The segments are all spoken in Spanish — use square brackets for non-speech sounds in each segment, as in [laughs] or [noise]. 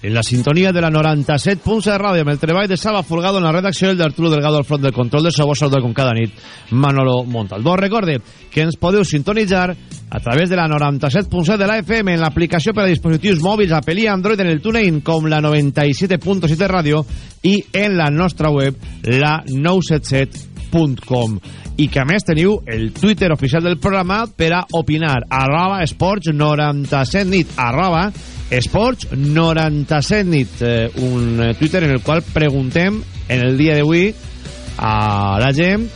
En la sintonia de la 97 punts de ràdio, amb el treball de Salva Folgado en la redacció i el d'Arturo Delgado al front del control de sabor saludar com cada nit Manolo Montalbó. Recorde que ens podeu sintonitzar a través de la 97.7 de la FM en l'aplicació per a dispositius mòbils Apple i Android en el TuneIn com la 97.7 ràdio i en la nostra web la 977.com i que a més teniu el Twitter oficial del programa per a opinar. Arroba esports 97 nit. Arroba esports 97 nit. Eh, un Twitter en el qual preguntem en el dia d'avui a la gent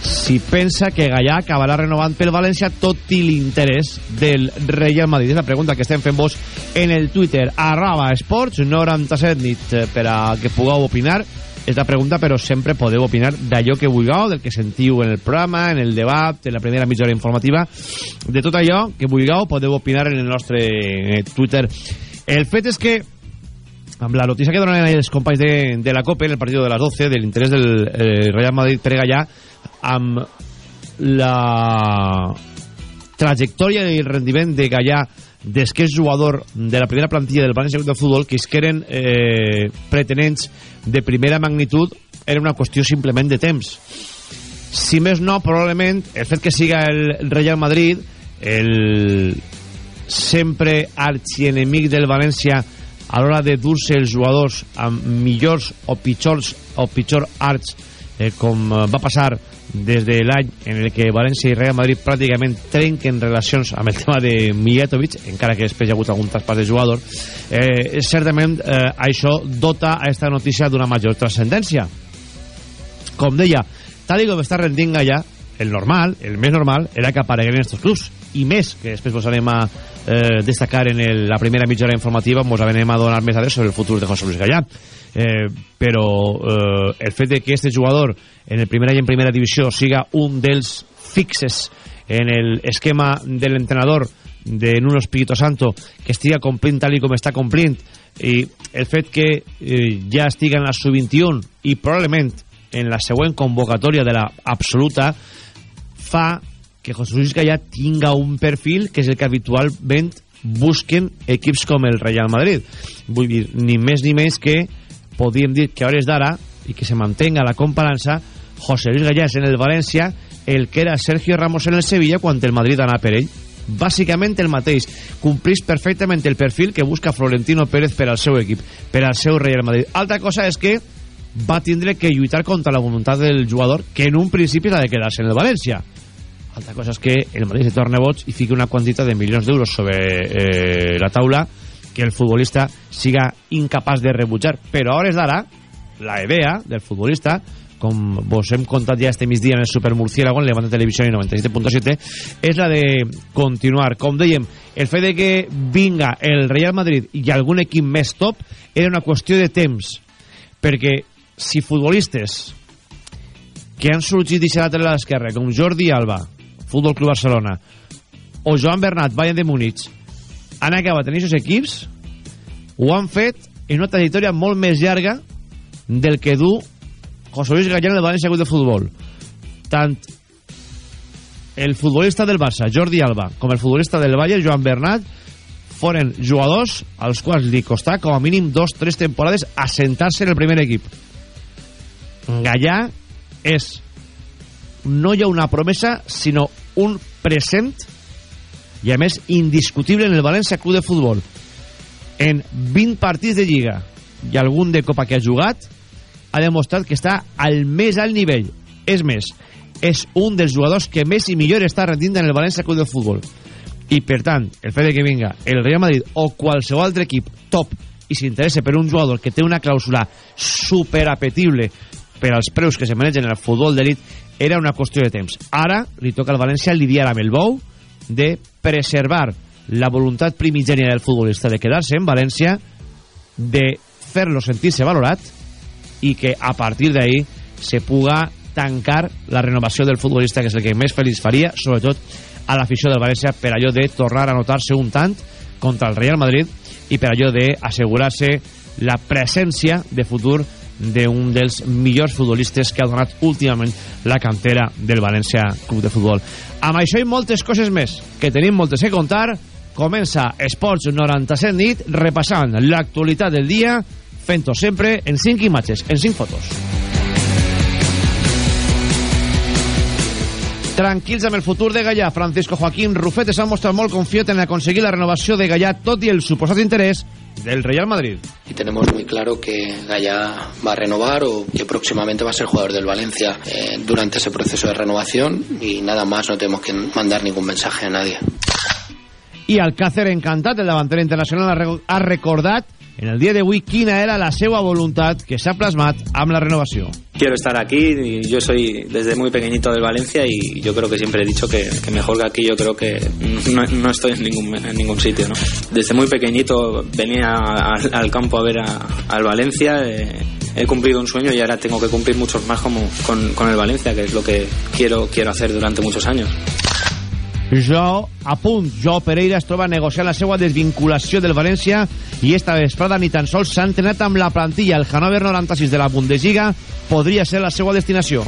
si pensa que Gallà acabarà renovant pel València tot i l'interès del Real Madrid. És la pregunta que estem fent vos en el Twitter. Arroba esports 97 nit eh, per a que pugueu opinar és la pregunta, però sempre podeu opinar d'allò que vulgueu, del que sentiu en el programa, en el debat, en la primera mitja informativa, de tot allò que vulgueu podeu opinar en el nostre Twitter. El fet és que amb la notícia que donen els companys de, de la COPE en el partit de les 12 de l'interès del eh, Real Madrid per Gallà amb la trajectòria i el rendiment de Gallà des que és jugador de la primera plantilla del València de Futbol que es que eren eh, pretenents de primera magnitud era una qüestió simplement de temps. Si més no, probablement el fet que siga el Real Madrid el sempre arxienemic del València a l'hora de dur-se els jugadors amb millors o pitjors o pitjor arts eh, com va passar des de l'any en el que València i Real Madrid pràcticament trenquen relacions amb el tema de Mijatovic, encara que després hi ha hagut algun traspàs de jugador, eh, certament eh, això dota a esta notícia d'una major transcendència. Com deia, tal com està rendint allà, el normal, el més normal, era que apareguin estos clubs. I més, que després vos anem a eh, destacar en el, la primera mitja informativa, vos anem a donar més dades sobre el futur de José Luis Gallà eh, però eh, el fet de que este jugador en el primer any en primera divisió siga un dels fixes en el esquema de l'entrenador de Nuno Espíritu Santo que estiga complint tal i com està complint i el fet que eh, ja estiga en la sub-21 i probablement en la següent convocatòria de la absoluta fa que José Luis Gallà tinga un perfil que és el que habitualment busquen equips com el Real Madrid. Vull dir, ni més ni menys que podríem dir que a hores d'ara i que se mantenga la comparança José Luis Gallàs en el València el que era Sergio Ramos en el Sevilla quan el Madrid anava per ell. Bàsicament el mateix. Complís perfectament el perfil que busca Florentino Pérez per al seu equip per al seu Real Madrid. Altra cosa és que va tindre que lluitar contra la voluntat del jugador que en un principi ha de quedar-se en el València. Altra cosa és que el Madrid se torna boig i fiqui una quantitat de milions d'euros sobre eh, la taula que el futbolista siga incapaç de rebutjar. Però a hores d'ara, la idea del futbolista, com vos hem contat ja este migdia en el Super Murciélago, en Levante Televisió i 97.7, és la de continuar. Com dèiem, el fet de que vinga el Real Madrid i algun equip més top era una qüestió de temps. Perquè si futbolistes que han sorgit lateral a l'esquerra, com Jordi Alba, Futbol Club Barcelona, o Joan Bernat, Bayern de Múnich, han acabat en aquests equips? Ho han fet en una trajectòria molt més llarga del que du José Luis Gallán del València de Futbol. Tant el futbolista del Barça, Jordi Alba com el futbolista del Valle, Joan Bernat foren jugadors als quals li costà com a mínim dos, tres temporades assentar-se en el primer equip. Gallà és no hi ha una promesa sinó un present i a més indiscutible en el València Club de Futbol. En 20 partits de Lliga i algun de Copa que ha jugat ha demostrat que està al més alt nivell. És més, és un dels jugadors que més i millor està rendint en el València Club de Futbol. I per tant, el fet que vinga el Real Madrid o qualsevol altre equip top i s'interessa per un jugador que té una clàusula superapetible per als preus que se manegen en el futbol d'elit era una qüestió de temps. Ara li toca al València lidiar amb el bou de preservar la voluntat primigènia del futbolista de quedar-se en València de fer-lo sentir-se valorat i que a partir d'ahí se puga tancar la renovació del futbolista, que és el que més feliç faria, sobretot a l'afició del València, per allò de tornar a notar-se un tant contra el Real Madrid i per allò d'assegurar-se la presència de futur d'un dels millors futbolistes que ha donat últimament la cantera del València Club de Futbol. Amb això i moltes coses més, que tenim moltes que contar, comença Esports 97 nit repassant l'actualitat del dia, fent-ho sempre en 5 imatges, en 5 fotos. Tranquils amb el futur de Gallà, Francisco Joaquín Rufete s'ha mostrat molt confiat en aconseguir la renovació de Gallà, tot i el suposat interès del Real Madrid. Y tenemos muy claro que Gallá va a renovar o que próximamente va a ser jugador del Valencia eh, durante ese proceso de renovación y nada más, no tenemos que mandar ningún mensaje a nadie. I Alcácer encantat, el davanter internacional ha recordat en el dia d'avui quina era la seva voluntat que s'ha plasmat amb la renovació. Quiero estar aquí, yo soy desde muy pequeñito del Valencia y yo creo que siempre he dicho que, que mejor que aquí yo creo que no, no estoy en ningún, en ningún sitio. ¿no? Desde muy pequeñito venía al, al campo a ver a- al Valencia, eh, he cumplido un sueño y ahora tengo que cumplir muchos más como con, con el Valencia, que es lo que quiero, quiero hacer durante muchos años. Jo, a punt, Jo Pereira es troba negociant la seva desvinculació del València i esta vesprada ni tan sols s'ha entrenat amb la plantilla. El Hannover 96 de la Bundesliga podria ser la seva destinació.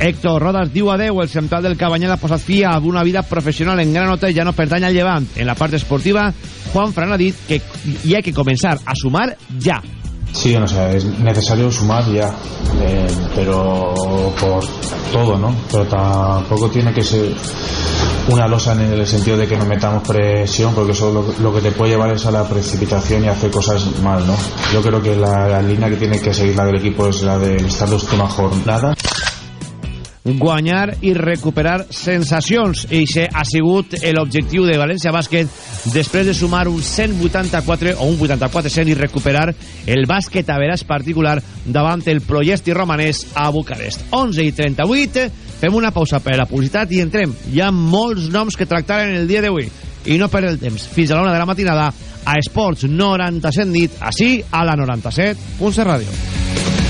Héctor Rodas diu adeu, el central del Cabanyal ha posat fi a una vida professional en gran nota i ja no pertany al llevant. En la part esportiva, Juan Fran ha dit que hi ha que començar a sumar ja. Sí, o sea, es necesario sumar ya, eh, pero por todo, ¿no? Pero tampoco tiene que ser una losa en el sentido de que nos metamos presión, porque eso lo, que te puede llevar es a la precipitación y hacer cosas mal, ¿no? Yo creo que la, línea que tiene que seguir la del equipo es la de estar la última jornada. Guanyar i recuperar sensacions. I això ha sigut l'objectiu de València Bàsquet després de sumar un 184 o un 84-100 i recuperar el bàsquet a veràs particular davant el Proyesti romanès a Bucarest. 11 i 38, fem una pausa per la publicitat i entrem. Hi ha molts noms que tractar en el dia d'avui i no per el temps. Fins a la una de la matinada a Esports 97 nit, així a la 97.7 Ràdio.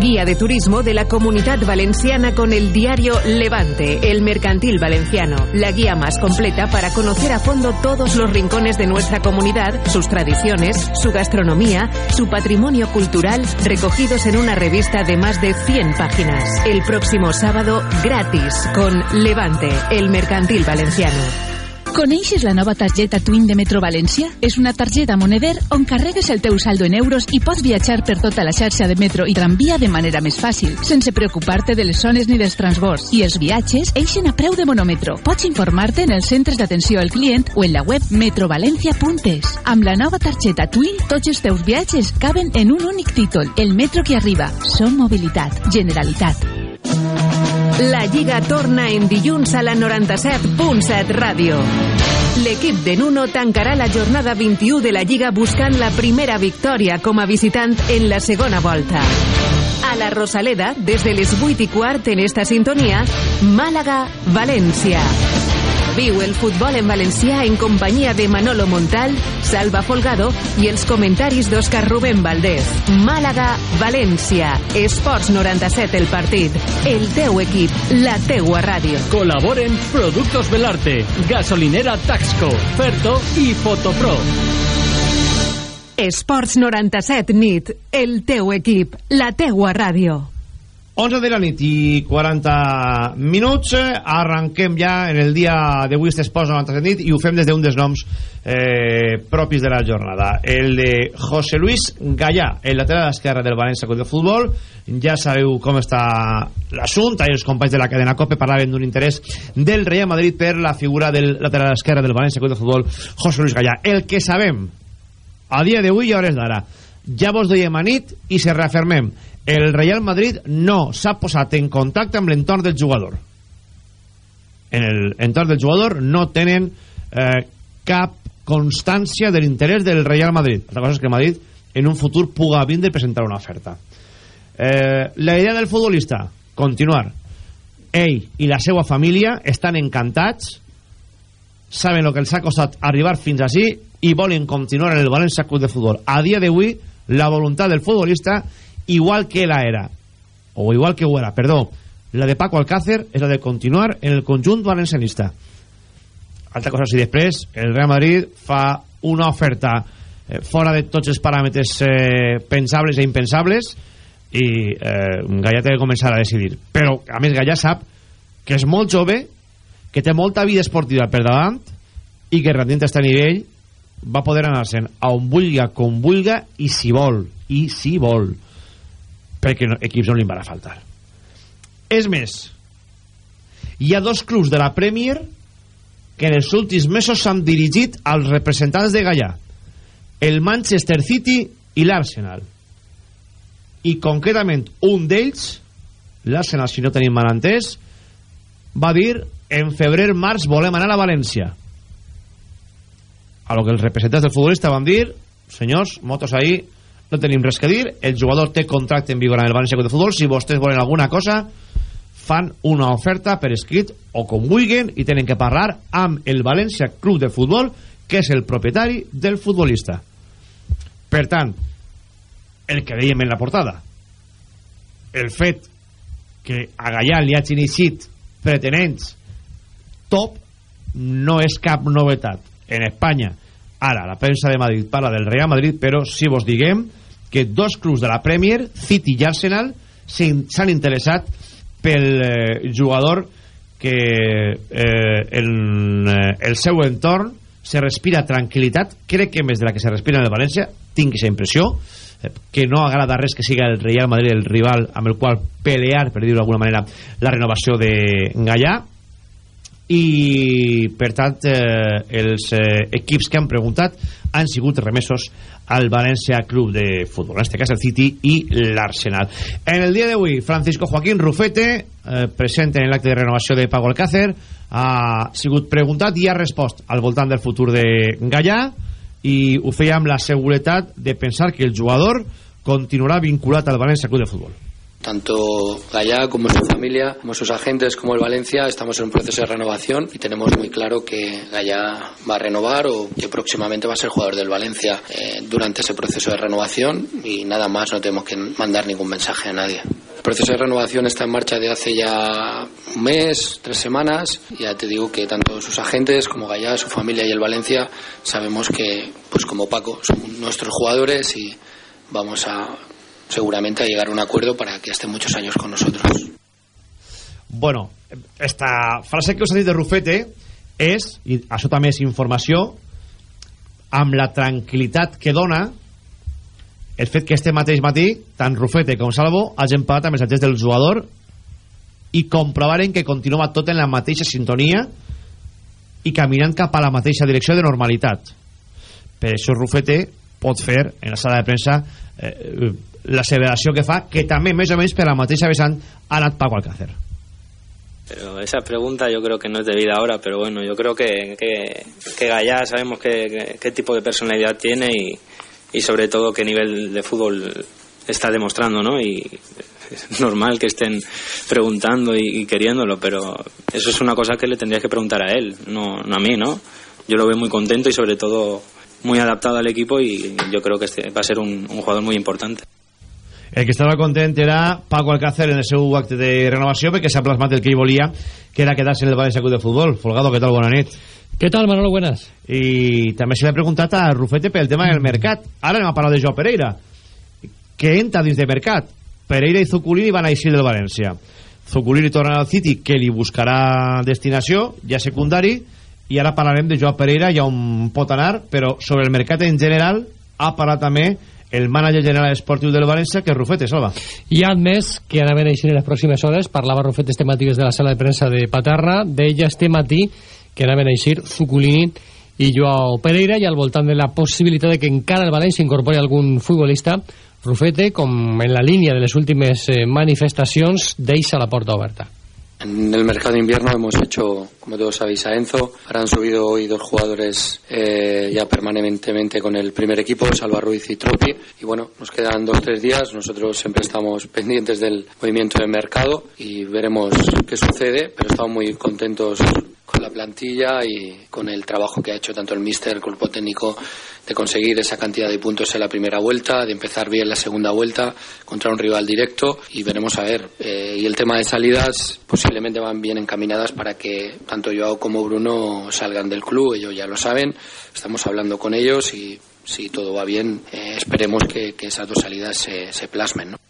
Guía de turismo de la Comunidad Valenciana con el diario Levante, el mercantil valenciano. La guía más completa para conocer a fondo todos los rincones de nuestra comunidad, sus tradiciones, su gastronomía, su patrimonio cultural, recogidos en una revista de más de 100 páginas. El próximo sábado, gratis, con Levante, el mercantil valenciano. Coneixes la nova targeta Twin de Metro València? És una targeta moneder on carregues el teu saldo en euros i pots viatjar per tota la xarxa de metro i tramvia de manera més fàcil, sense preocupar-te de les zones ni dels transbords. I els viatges eixen a preu de monometro. Pots informar-te en els centres d'atenció al client o en la web metrovalencia.es. Amb la nova targeta Twin, tots els teus viatges caben en un únic títol. El metro que arriba. Som mobilitat. Generalitat. La Lliga torna en dilluns a la 97.7 Ràdio. L'equip de Nuno tancarà la jornada 21 de la Lliga buscant la primera victòria com a visitant en la segona volta. A la Rosaleda, des de les 8 i quart en esta sintonia, Màlaga-València. Viu el futbol en valencià en companyia de Manolo Montal, Salva Folgado i els comentaris d'Òscar Rubén Valdés. Màlaga-València. Esports 97 el partit. El teu equip, la teua ràdio. Colaboren Productos Belarte, Gasolinera Taxco, Ferto i Fotopro. Esports 97 nit. El teu equip, la teua ràdio. 11 de la nit i 40 minuts. Arranquem ja en el dia d'avui este espòs 97 nit i ho fem des d'un dels noms eh, propis de la jornada. El de José Luis Gallà el lateral esquerre del València Club de Futbol. Ja sabeu com està l'assumpte. I els companys de la cadena COPE parlaven d'un interès del Real Madrid per la figura del lateral esquerre del València Club de Futbol José Luis Gallà. El que sabem a dia d'avui i a hores d'ara ja vos doiem a nit i se reafirmem. El Real Madrid no s'ha posat en contacte amb l'entorn del jugador. En l'entorn del jugador no tenen eh, cap constància de l'interès del Real Madrid. La cosa és que Madrid en un futur puga vindre i presentar una oferta. Eh, la idea del futbolista continuar. Ell i la seva família estan encantats saben el que els ha costat arribar fins així i volen continuar en el València Club de Futbol. A dia d'avui la voluntat del futbolista igual que la era o igual que era, perdó la de Paco Alcácer és la de continuar en el conjunt valencianista. Altra cosa si després el Real Madrid fa una oferta eh, fora de tots els paràmetres eh, pensables e impensables i eh, Gallà té que començar a decidir. Però a més Gallà sap que és molt jove que té molta vida esportiva per davant i que rendint a este nivell va poder anar-se'n a on vulga, com vulga i si vol, i si vol perquè no, equips no li van a faltar. És més hi ha dos clubs de la Premier que en els últims mesos s'han dirigit als representants de Gallà el Manchester City i l'Arsenal. I concretament un d'ells l'Arsenal si no tenim mal entès va dir en febrer-març volem anar a València a lo que els representants del futbolista van dir senyors, motos ahí no tenim res que dir, el jugador té contracte en vigor amb el València Club de Futbol, si vostès volen alguna cosa fan una oferta per escrit o com vulguin i tenen que parlar amb el València Club de Futbol que és el propietari del futbolista. Per tant el que dèiem en la portada el fet que a Gallà li hagin eixit pretenents top no és cap novetat en Espanya ara la premsa de Madrid parla del Real Madrid però si vos diguem que dos clubs de la Premier City i Arsenal s'han interessat pel eh, jugador que eh, en eh, el seu entorn se respira tranquil·litat crec que més de la que se respira en el València tinc aquesta impressió eh, que no agrada res que siga el Real Madrid el rival amb el qual pelear per dir-ho d'alguna manera la renovació de Gallà i per tant eh, els eh, equips que han preguntat han sigut remesos al València Club de Futbol, en este cas el City i l'Arsenal. En el dia d'avui, Francisco Joaquín Rufete, eh, present en l'acte de renovació de Pago Alcácer, ha sigut preguntat i ha respost al voltant del futur de Gallà i ho feia amb la seguretat de pensar que el jugador continuarà vinculat al València Club de Futbol. Tanto Gallá como su familia, como sus agentes, como el Valencia, estamos en un proceso de renovación y tenemos muy claro que Gallá va a renovar o que próximamente va a ser jugador del Valencia eh, durante ese proceso de renovación y nada más, no tenemos que mandar ningún mensaje a nadie. El proceso de renovación está en marcha de hace ya un mes, tres semanas. Ya te digo que tanto sus agentes como Gallá, su familia y el Valencia sabemos que, pues como Paco, son nuestros jugadores y vamos a seguramente a llegar a un acuerdo para que esté muchos años con nosotros. Bueno, esta frase que us ha dit de Rufete és, i això també és informació, amb la tranquil·litat que dona el fet que este mateix matí, tant Rufete com Salvo, hagin parlat amb agents del jugador i comprovaren que continua tot en la mateixa sintonia i caminant cap a la mateixa direcció de normalitat. Per això Rufete pot fer en la sala de premsa eh, l'asseveració que fa, que també més o menys per la mateixa vessant ha anat Paco Alcácer. Pero esa pregunta yo creo que no es debida ahora, pero bueno, yo creo que, que, que Gallá sabemos qué tipo de personalidad tiene y, y sobre todo qué nivel de fútbol está demostrando, ¿no? Y es normal que estén preguntando y, y, queriéndolo, pero eso es una cosa que le tendrías que preguntar a él, no, no a mí, ¿no? Yo lo veo muy contento y sobre todo muy adaptado al equipo y yo creo que este va a ser un, un jugador muy importante. El que estava content era Paco Alcácer en el seu acte de renovació perquè s'ha plasmat el que ell volia, que era quedar-se en el València Club de Futbol. Folgado, què tal? Bona nit. ¿Qué tal, Manolo? Buenas. I també se l'ha preguntat a Rufete pel tema del mercat. Ara anem a parlar de Joao Pereira, que entra dins de mercat, Pereira i Zuculini van a eixir del València Zuculini torna al City que li buscarà destinació ja secundari i ara parlarem de Joao Pereira ja on pot anar però sobre el mercat en general ha parlat també el mànager general esportiu del València, que és Rufete, Salva. I ha admès que anaven a eixir en les pròximes hores, parlava Rufete este matí des de la sala de premsa de Paterna, deia este matí que anaven a eixir Zuculini i Joao Pereira i al voltant de la possibilitat de que encara el València incorpori algun futbolista Rufete, com en la línia de les últimes eh, manifestacions, deixa la porta oberta. En el mercado invierno hemos hecho, como todos sabéis, a Enzo. Ahora han subido hoy dos jugadores eh, ya permanentemente con el primer equipo, Salva Ruiz y Tropi. Y bueno, nos quedan dos tres días. Nosotros siempre estamos [laughs] pendientes del movimiento del mercado y veremos qué sucede, pero estamos muy contentos con la plantilla y con el trabajo que ha hecho tanto el míster, el cuerpo técnico, de conseguir esa cantidad de puntos en la primera vuelta, de empezar bien la segunda vuelta contra un rival directo y veremos a ver. Eh, y el tema de salidas posiblemente van bien encaminadas para que tanto Joao como Bruno salgan del club, ellos ya lo saben, estamos hablando con ellos y si todo va bien, eh, esperemos que, esas dos salidas se, se plasmen. ¿no?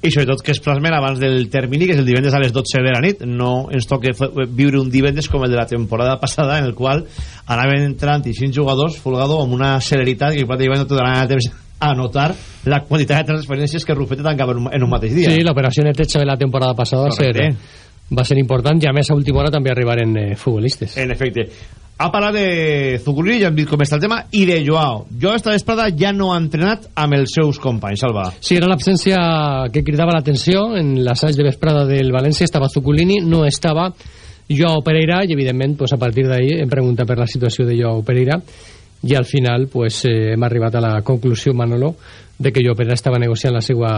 I sobretot que es plasmen abans del termini que és el divendres a les 12 de la nit. No ens toca viure un divendres com el de la temporada passada en el qual anaven entrant i 5 jugadors Folgado amb una celeritat que pràcticament no te donaran temps a notar la quantitat de transferències que Rufete tancava en un mateix dia. Sí, l'operació neteja de la temporada passada va ser, va ser important i a més a última hora també arribaren eh, futbolistes en efecte ha parlat de Zuculini, ja hem dit com està el tema, i de Joao. Joao esta vesprada ja no ha entrenat amb els seus companys, Salva. Sí, era l'absència que cridava l'atenció en l'assaig de vesprada del València, estava Zuculini, no estava Joao Pereira, i evidentment pues, a partir d'ahir hem preguntat per la situació de Joao Pereira, i al final pues, eh, hem arribat a la conclusió, Manolo, de que Joao Pereira estava negociant la seva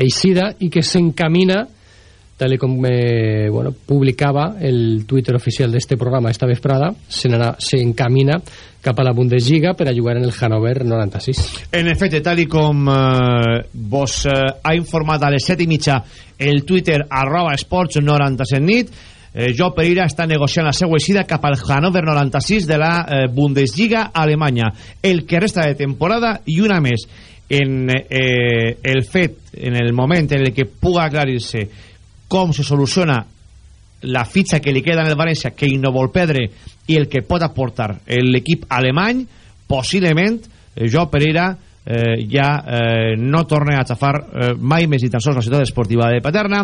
eixida i que s'encamina tal com eh, bueno, publicava el Twitter oficial d'este programa esta vesprada, s'encamina cap a la Bundesliga per a jugar en el Hannover 96. En efecte, tal com eh, vos eh, ha informat a les 7 i mitja el Twitter arroba esports 97 nit, eh, Jo Pereira està negociant la seva eixida cap al Hannover 96 de la eh, Bundesliga Alemanya. El que resta de temporada i una més en eh, el fet, en el moment en el que puga aclarir-se com se soluciona la fitxa que li queda en el València que ell no vol perdre i el que pot aportar l'equip alemany possiblement eh, jo Pereira eh, ja eh, no torne a xafar eh, mai més ni tan sols la ciutat esportiva de Paterna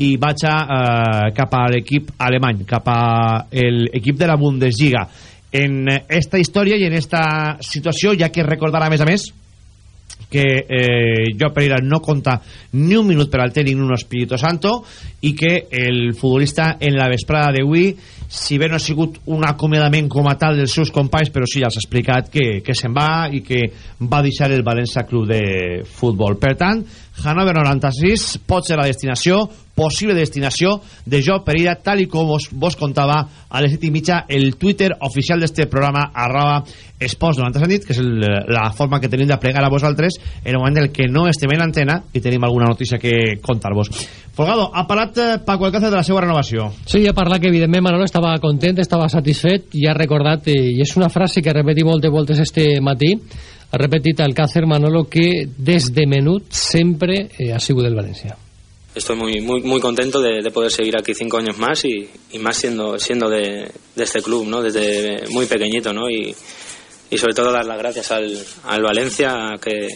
i vaig a, eh, cap a l'equip alemany cap a l'equip de la Bundesliga. En esta història i en esta situació ja que recordar a més a més que eh, Pereira no conta ni un minut per al Teni ni un Espíritu Santo i que el futbolista en la vesprada d'avui si bé no ha sigut un acomiadament com a tal dels seus companys però sí ja s'ha explicat que, que se'n va i que va deixar el València Club de Futbol. Per tant Hannover 96 pot ser la destinació possible destinació de Jo Pereira tal i com vos, vos contava a les 7 i mitja el Twitter oficial d'este programa arroba Esports 97 nit que és el, la forma que tenim de plegar a vosaltres en el moment en què no estem en antena i tenim alguna notícia que contar-vos. Folgado, ha parlat eh, Paco Alcácer de la seva renovació. Sí, ha parlat que evidentment Manolo estava content, estava satisfet i ha recordat, eh, i és una frase que ha repetit moltes voltes este matí ha repetit Alcácer Manolo que des de menut sempre eh, ha sigut del València. Estoy muy muy muy contento de, de, poder seguir aquí cinco años más y, y más siendo siendo de, de, este club no? Desde muy pequeñito no? Y, y sobre todo dar las gracias al, al Valencia que,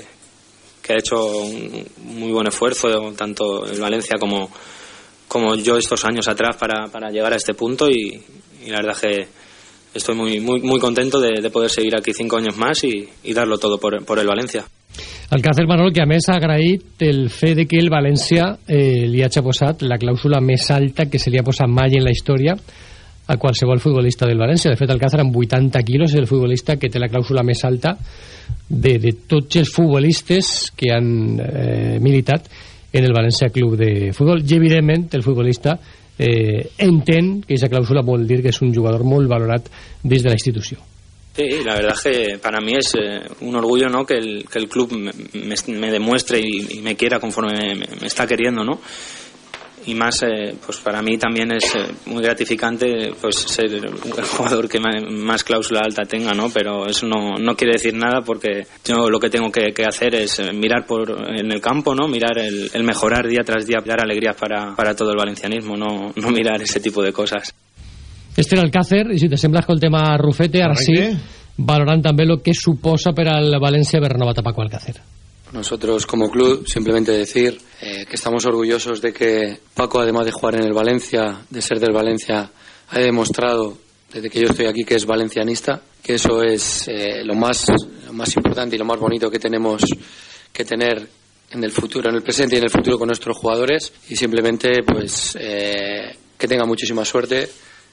que ha hecho un muy buen esfuerzo tanto el Valencia como como yo estos años atrás para, para llegar a este punto y, y la verdad que estoy muy muy muy contento de, de poder seguir aquí cinco años más y, y darlo todo por, por el Valencia Alcácer Manol, que a més ha agraït el fet de que el València eh, li hagi posat la clàusula més alta que se li ha posat mai en la història a qualsevol futbolista del València. De fet, Alcácer amb 80 quilos és el futbolista que té la clàusula més alta de, de tots els futbolistes que han eh, militat en el València Club de Futbol. I, evidentment, el futbolista eh, entén que aquesta clàusula vol dir que és un jugador molt valorat des de la institució. Sí, la verdad es que para mí es eh, un orgullo ¿no? que, el, que el club me, me, demuestre y, y, me quiera conforme me, me, está queriendo, ¿no? Y más eh, pues para mí también es eh, muy gratificante pues ser el jugador que más cláusula alta tenga no pero eso no, no quiere decir nada porque yo lo que tengo que, que hacer es eh, mirar por en el campo no mirar el, el mejorar día tras día dar alegrías para, para todo el valencianismo no, no mirar ese tipo de cosas. Este era el Càcer, i si te sembla el tema Rufete, ara sí, valorant també el que suposa per al València haver renovat a Paco Alcácer. Nosotros como club simplemente decir eh, que estamos orgullosos de que Paco, además de jugar en el Valencia, de ser del Valencia, ha demostrado desde que yo estoy aquí que es valencianista, que eso es eh, lo, más, lo más importante y lo más bonito que tenemos que tener en el futuro, en el presente y en el futuro con nuestros jugadores y simplemente pues eh, que tenga muchísima suerte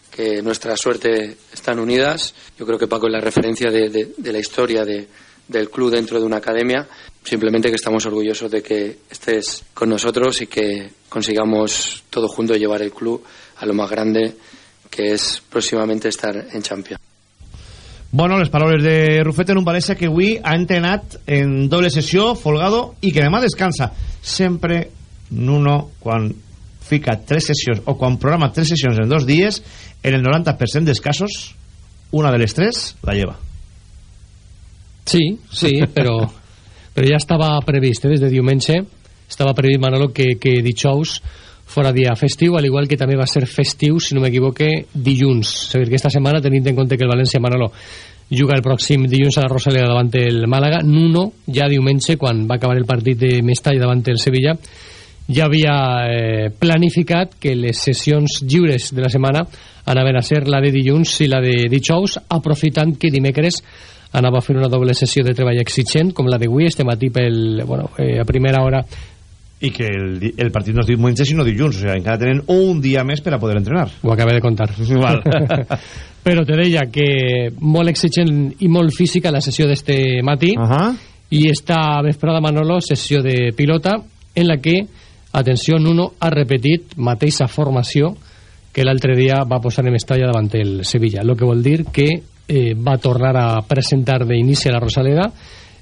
que nuestra suerte están unidas. Yo creo que Paco es la referencia de, de, de la historia de, del club dentro de una academia. Simplemente que estamos orgullosos de que estés con nosotros y que consigamos todo juntos llevar el club a lo más grande que es próximamente estar en Champions. Bueno, les paraules de Rufete en un València que avui ha entrenat en doble sessió, folgado, i que demà descansa. Sempre Nuno, quan fica tres sessions, o quan programa tres sessions en dos dies, en el 90% dels casos, una de les tres la lleva. Sí, sí, però, però ja estava previst, eh, des de diumenge, estava previst, Manolo, que, que dijous fora dia festiu, al igual que també va ser festiu, si no m'equivoque, dilluns. És a dir, que esta setmana, tenint en compte que el València Manolo juga el pròxim dilluns a la Rosaleda davant el Màlaga, Nuno, ja diumenge, quan va acabar el partit de Mestalla davant el Sevilla, ja havia eh, planificat que les sessions lliures de la setmana anaven a ser la de dilluns i la de dijous, aprofitant que dimecres anava fer una doble sessió de treball exigent, com la d'avui, este matí pel, bueno, eh, a primera hora i que el, el partit no es diumenge sinó dilluns, o sigui, encara tenen un dia més per a poder entrenar. Ho acabé de contar. Igual. [laughs] Però te deia que molt exigent i molt física la sessió d'este matí uh -huh. i esta vesprada Manolo sessió de pilota en la que, atenció, Nuno ha repetit mateixa formació que l'altre dia va posar en Mestalla davant el Sevilla, el que vol dir que eh, va tornar a presentar d'inici a la Rosaleda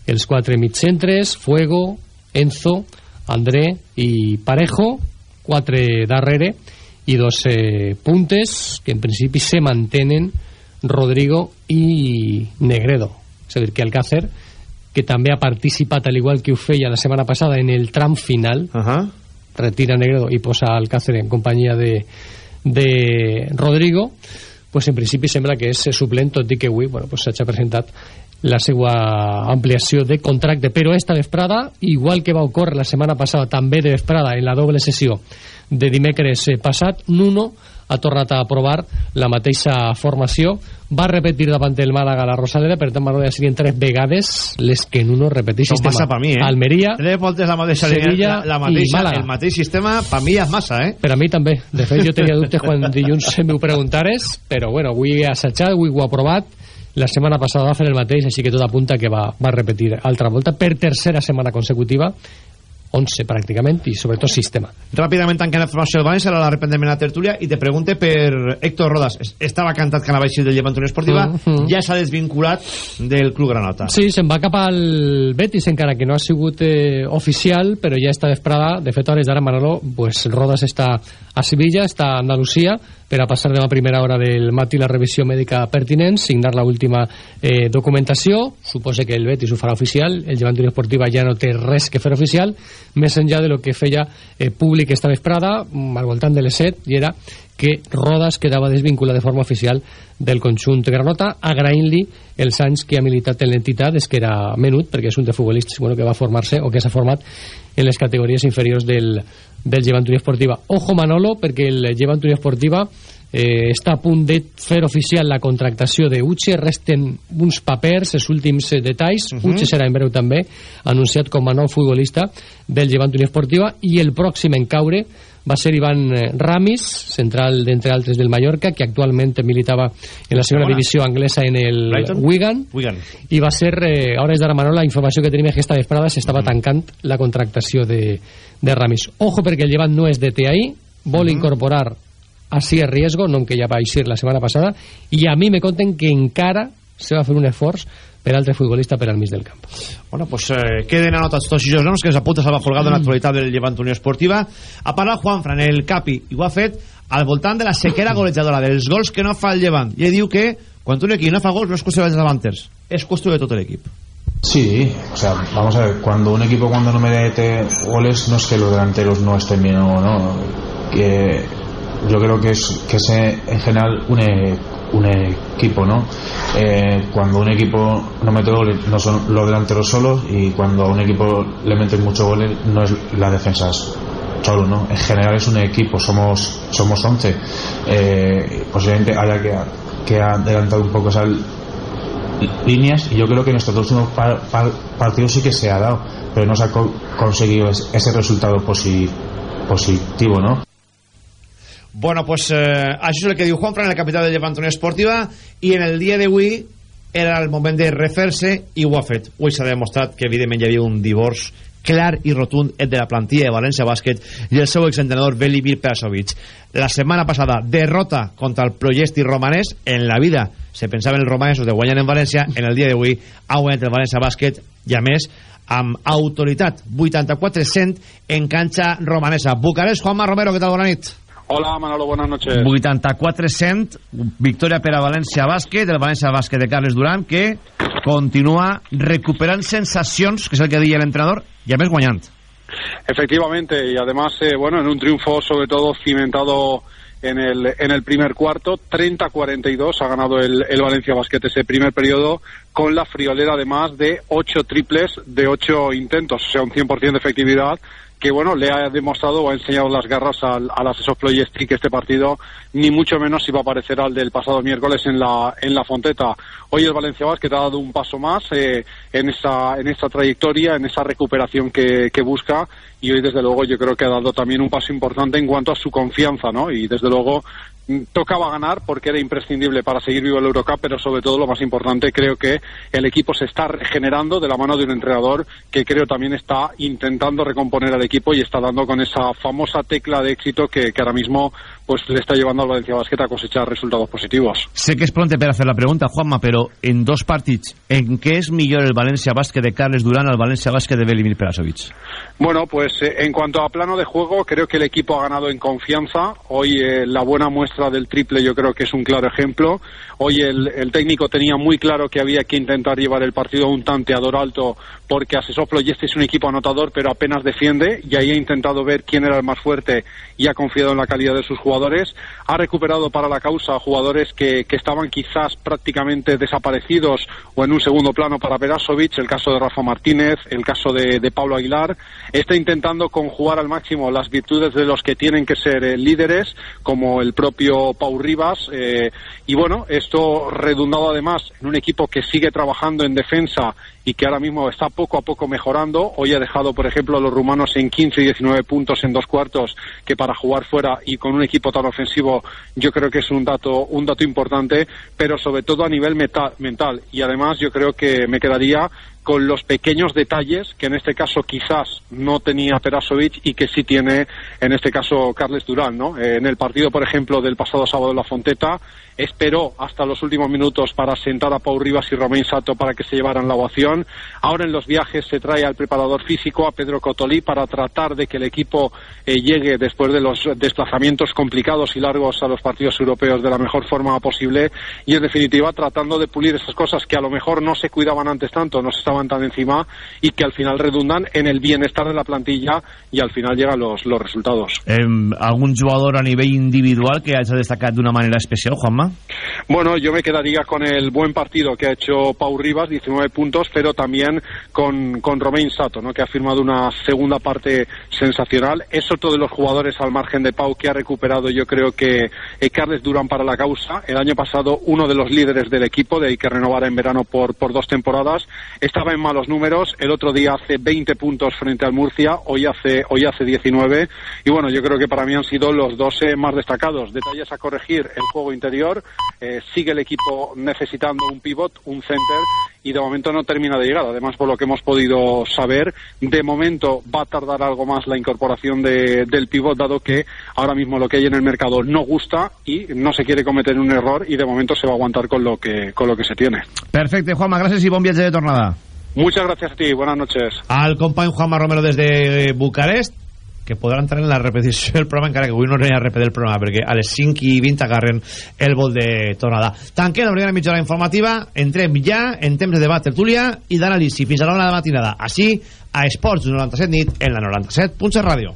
els quatre mitcentres, Fuego, Enzo, André i Parejo, quatre darrere i dos eh, puntes que en principi se mantenen Rodrigo i Negredo. És a dir, que Alcácer, que també ha participat, al igual que ho feia la setmana passada, en el tram final, uh -huh. retira Negredo i posa Alcácer en companyia de, de Rodrigo, pues en principi sembla que és suplent, tot i que avui bueno, pues s'ha presentat la seva ampliació de contracte. Però esta vesprada, igual que va ocórrer la setmana passada, també de vesprada en la doble sessió de dimecres eh, passat Nuno ha tornat a provar la mateixa formació va repetir davant del Màlaga la Rosaleda per tant Manolo ja serien tres vegades les que Nuno repeteix Això sistema massa per mi, eh? Almeria, Tres voltes la mateixa Sevilla línia, la, la i mateixa, Màlaga. el mateix sistema, per mi ja és massa, eh? per a mi també de fet jo tenia dubtes quan dilluns [laughs] m'ho preguntares però bueno, avui he assajat, avui ho ha provat la setmana passada va fer el mateix així que tot apunta que va, va repetir altra volta per tercera setmana consecutiva 11 pràcticament i sobretot sistema Ràpidament tanquen la formació del València, ara la reprendem en la tertúlia i te pregunte per Héctor Rodas. Es- Estava cantat que anava a eixir del Llevant Unió Esportiva, Mhm. ja s'ha desvinculat del Club Granota. Sí, se'n va cap al Betis, encara que no ha sigut eh, oficial, però ja està vesprada. De fet, a hores d'ara, Manolo, pues, Rodas està a Sevilla, està a Andalusia, per a passar de la primera hora del matí la revisió mèdica pertinent, signar la última eh, documentació. Suposa que el Betis ho farà oficial, el Llevant Unió Esportiva ja no té res que fer oficial, més enllà de lo que feia eh, públic esta vesprada, mm, al voltant de les 7, i era que Rodas quedava desvinculat de forma oficial del conjunt Granota, agraint-li els anys que ha militat en l'entitat des que era menut, perquè és un de futbolistes bueno, que va formar-se o que s'ha format en les categories inferiors del, del Llevant Unió Esportiva. Ojo Manolo, perquè el Llevant Unió Esportiva eh, està a punt de fer oficial la contractació de Uche, resten uns papers, els últims eh, detalls, uh Mhm. -huh. Uche serà en breu també anunciat com a nou futbolista del Llevant Unió Esportiva i el pròxim en caure va ser Ivan eh, Ramis, central d'entre altres del Mallorca, que actualment militava en la segona divisió anglesa en el Brighton? Wigan, Wigan. i va ser, eh, a hores d'ara Manol, la informació que tenim és que esta vesprada s'estava tancant la contractació de, de Ramis. Ojo perquè el llevant no és de TAI, vol incorporar a Sier Riesgo, nom que ja va eixir la setmana passada, i a mi me conten que encara se va a fer un esforç per altre futbolista per al mig del camp. Bueno, pues eh, queden anotats tots i noms que ens apunta Salva Folgado mm. en l'actualitat del Llevant Unió Esportiva. Ha parlat Juan Fran, el Capi, i ho ha fet al voltant de la sequera golejadora, dels gols que no fa el Llevant. I diu que quan un equip no fa gols no és qüestió dels davanters, és qüestió de tot l'equip. Sí, o sea, vamos a ver, cuando un equipo cuando no mete goles no es que los delanteros no estén bien o no, que yo creo que es que es en general un, un equipo, ¿no? Eh, cuando un equipo no mete goles no son los delanteros solos y cuando a un equipo le meten muchos goles no es la defensa solo, ¿no? En general es un equipo, somos somos 11. Eh, posiblemente haya que, que adelantar un poco esas líneas y yo creo que en estos dos últimos partidos sí que se ha dado, pero no se ha conseguido ese resultado positivo, ¿no? Bueno, pues eh, això és el que diu Juanfran en la capital de Llevant Unió Esportiva i en el dia d'avui era el moment de refer-se i ho ha fet. Avui s'ha demostrat que evidentment hi havia un divorç clar i rotund entre la plantilla de València Bàsquet i el seu exentrenador Velibir Perasovic. La setmana passada, derrota contra el projecte romanès. En la vida se pensava en els romanesos de guanyar en València. En el dia d'avui ha guanyat el València Bàsquet i, a més, amb autoritat 84-100 en canxa romanesa. Bucarest, Juanma Romero, què tal? Bona nit. Hola Manolo, buenas noches. 84-100, victòria per a València Bàsquet, del València Bàsquet de Carles Durán, que continua recuperant sensacions, que és el que deia l'entrenador, i a més guanyant. Efectivamente, y además, eh, bueno, en un triunfo sobre todo cimentado en el, en el primer cuarto, 30-42 ha ganado el, el Valencia Basket ese primer periodo, con la friolera además de 8 triples de 8 intentos, o sea, un 100% de efectividad que bueno le ha demostrado o ha enseñado las garras al, al asesor Ployesti que este partido ni mucho menos iba a parecer al del pasado miércoles en la en la Fonteta. Hoy el Valencia Basket ha dado un paso más eh, en esa en esa trayectoria, en esa recuperación que, que, busca y hoy desde luego yo creo que ha dado también un paso importante en cuanto a su confianza, ¿no? Y desde luego tocaba ganar porque era imprescindible para seguir vivo el Eurocup, pero sobre todo lo más importante, creo que el equipo se está regenerando de la mano de un entrenador que creo también está intentando recomponer al equipo y está dando con esa famosa tecla de éxito que, que ahora mismo pues le está llevando al Valencia Basket a cosechar resultados positivos. Sé que es pronto para hacer la pregunta, Juanma, pero en dos partidos, ¿en qué es mejor el Valencia Basket de Carles Durán al Valencia Basket de Belimir Perasovic? Bueno, pues eh, en cuanto a plano de juego, creo que el equipo ha ganado en confianza. Hoy eh, la buena muestra del triple yo creo que es un claro ejemplo. Hoy el, el, técnico tenía muy claro que había que intentar llevar el partido a un tanteador alto porque Asesoplo y este es un equipo anotador pero apenas defiende y ahí ha intentado ver quién era el más fuerte y ha confiado en la calidad de sus jugadores. Ha recuperado para la causa jugadores que, que estaban quizás prácticamente desaparecidos o en un segundo plano para Perasovic, el caso de Rafa Martínez, el caso de, Pablo Aguilar. Está intentando conjugar al máximo las virtudes de los que tienen que ser eh, líderes, como el propio Pau Rivas. Eh, y bueno, esto redundado además en un equipo que sigue trabajando en defensa y que ahora mismo está poco a poco mejorando. Hoy ha dejado, por ejemplo, a los rumanos en 15 y 19 puntos en dos cuartos, que para jugar fuera y con un equipo tan ofensivo yo creo que es un dato, un dato importante, pero sobre todo a nivel mental. Y además yo creo que me quedaría con los pequeños detalles que en este caso quizás no tenía Perasovic y que sí tiene en este caso Carles Durán. ¿no? En el partido, por ejemplo, del pasado sábado en La Fonteta, esperó hasta los últimos minutos para sentar a Pau Rivas y Romain Sato para que se llevaran la ovación. Ahora en los viajes se trae al preparador físico, a Pedro Cotolí, para tratar de que el equipo eh, llegue después de los desplazamientos complicados y largos a los partidos europeos de la mejor forma posible y en definitiva tratando de pulir esas cosas que a lo mejor no se cuidaban antes tanto, no se estaban tan encima y que al final redundan en el bienestar de la plantilla y al final llegan los, los resultados. Eh, ¿Algún jugador a nivel individual que haya destacado de una manera especial, Juanma? Bueno, yo me quedaría con el buen partido que ha hecho Pau Rivas, 19 puntos, pero también con, con Romain Sato, ¿no? que ha firmado una segunda parte sensacional. Es otro de los jugadores al margen de Pau que ha recuperado, yo creo que eh, Carles Durán para la causa. El año pasado uno de los líderes del equipo, de ahí que renovara en verano por, por dos temporadas. Estaba en malos números, el otro día hace 20 puntos frente al Murcia, hoy hace, hoy hace 19. Y bueno, yo creo que para mí han sido los dos más destacados. Detalles a corregir, el juego interior, eh, sigue el equipo necesitando un pivot, un center y de momento no termina de llegar. Además, por lo que hemos podido saber, de momento va a tardar algo más la incorporación de, del pivot, dado que ahora mismo lo que hay en el mercado no gusta y no se quiere cometer un error y de momento se va a aguantar con lo que, con lo que se tiene. Perfecte, Juanma, gràcies i bon viatge de tornada. Muchas gracias a ti, buenas noches. Al company Juanma Romero des de Bucarest, que podrà entrar en la repetició del programa, encara que avui no anirà a repetir el programa, perquè a les 5 i 20 agarren el vol de tornada. Tanquem la primera mitja hora informativa, entrem ja en temps de debat, tertúlia i d'anàlisi fins a l'hora de matinada. Així, a Esports 97 nit, en la 97.7 ràdio.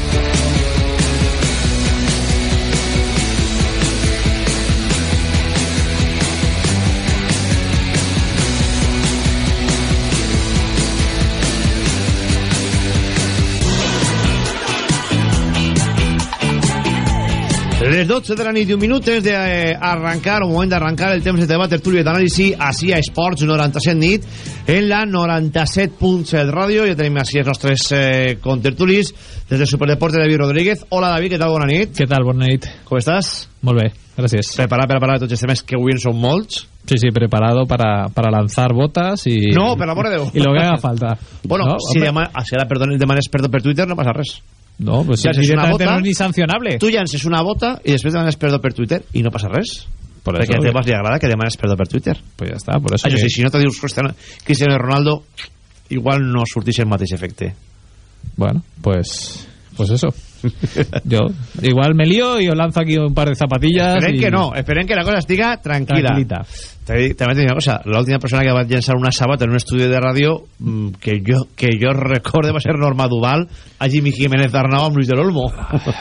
Les 12 de la nit i un minut és d'arrencar, o moment d'arrencar el temps de debat, tertúlia d'anàlisi així a Esports 97 nit en la 97.7 ràdio. Ja tenim així els nostres eh, contertulis des del Superdeporte de David Rodríguez. Hola David, què tal? Bona nit. Què tal? Bona nit. Com estàs? Molt bé, gràcies. Preparat per parlar de tots els temes que avui en són molts? Sí, sí, preparado para, para lanzar botas y... No, per l'amor de Déu. Y lo que haga falta. Bueno, no, si, demà, si ara, demanes perdó per Twitter no passa res. No, pues si llances una directamente bota, no es ni sancionable. Tu llances una bota i després demanes perdó per Twitter i no passa res. Por Perquè a temes li agrada que demanes perdó per Twitter. Pues ya está, por eso. Això que- sí, si no te dius Cristiano, Cristiano Ronaldo, igual no sortís el mateix efecte. Bueno, pues... Pues eso. [laughs] Yo igual me lío y os lanzo aquí un par de zapatillas Esperen y... que no, esperen que la cosa estiga tranquila. Tranquilita. També també t'he dit una cosa, l'última persona que va llançar una sabata en un estudi de ràdio mm, que jo, que jo recorde va ser Norma Duval a Jimmy Jiménez d'Arnau amb Luis del Olmo.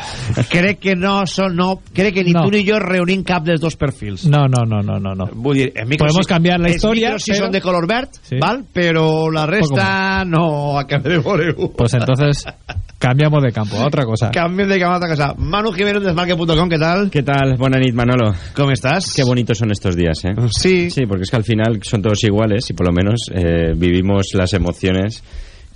[laughs] crec que no són, no, crec que ni No. tu ni jo reunim cap dels dos perfils. No, no, no, no, no, no. Vull dir, Podemos sí- cambiar la historia, pero- són de color verd, Sí. val? però la resta no acabé de. Pues entonces [laughs] cambiamos de campo a otra cosa. Canviem de camada a casa. Manu Jiménez de ¿qué tal? ¿Qué tal? Buena nit, Manolo. ¿Cómo estás? Qué bonitos son estos días, ¿eh? Sí. Sí, porque es que al final son todos iguales y por lo menos eh, vivimos las emociones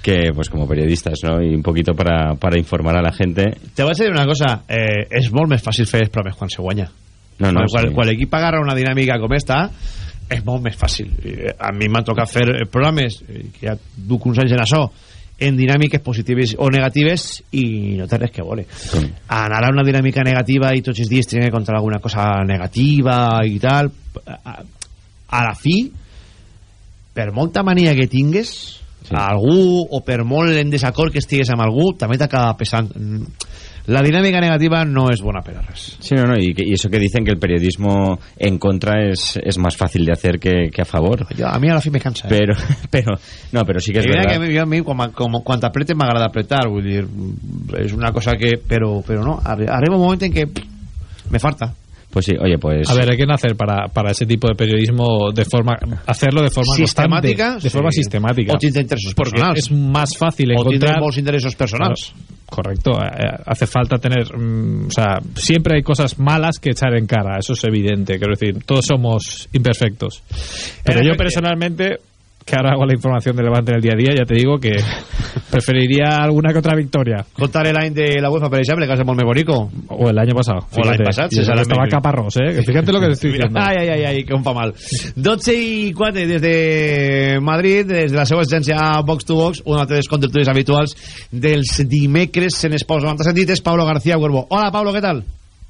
que, pues como periodistas, ¿no? Y un poquito para, para informar a la gente. Te voy a decir una cosa, eh, és molt més fàcil fer programes quan se guanya. No, no, quan, quan, sí. quan l'equip agarra una dinàmica com esta, és molt més fàcil. Eh, A mi m'ha tocat fer eh, programes, eh, que ja duc uns anys en això, en dinàmiques positives o negatives i no té res que veure. Anar a una dinàmica negativa i tots els dies tenir que contar alguna cosa negativa i tal, a, a la fi, per molta mania que tingues, sí. a algú, o per molt en desacord que estigues amb algú, també t'acaba pesant. Mm, La dinàmica negativa no és bona per a res. Sí, no, no, y, y eso que dicen que el periodismo en contra es, es más fácil de hacer que, que a favor. Jo, a mi a la fi me cansa. Eh? Pero, [laughs] pero, no, pero sí que es mira verdad. que a mi, a mi quan, com, quan t'aprete m'agrada apretar, vull dir, és una cosa que... Però, però no, arri- arriba un moment en que me falta. Pues sí, oye, pues... A ver, hay que nacer para, para ese tipo de periodismo de forma hacerlo de forma Sistemática, constante, de forma sí. sistemática. O Porque personals. es más fácil O encontrar molts interessos personals. Claro, correcto, eh, hace falta tener, mm, o sea, siempre hay cosas malas que echar en cara, eso es evidente, quiero decir, todos somos imperfectos. Pero yo personalmente que ahora hago la información de Levante en el día a día, ya te digo que [laughs] preferiría alguna que otra victoria. Contaré l'any de la UEFA, per exemple, que va ser molt més bonico. O el año pasado. O l'any fíjate. passat, estaba més- caparrós, ¿eh? [laughs] Fíjate lo que estoy diciendo. Ai, ai, ai, ai, que fa mal. 12 i 4 des de Madrid, des de la seva essència Box to Box, un altre dels contertulis habituals dels dimecres en Esports 97 nit és Pablo García Huervo. Hola, Pablo, ¿qué tal?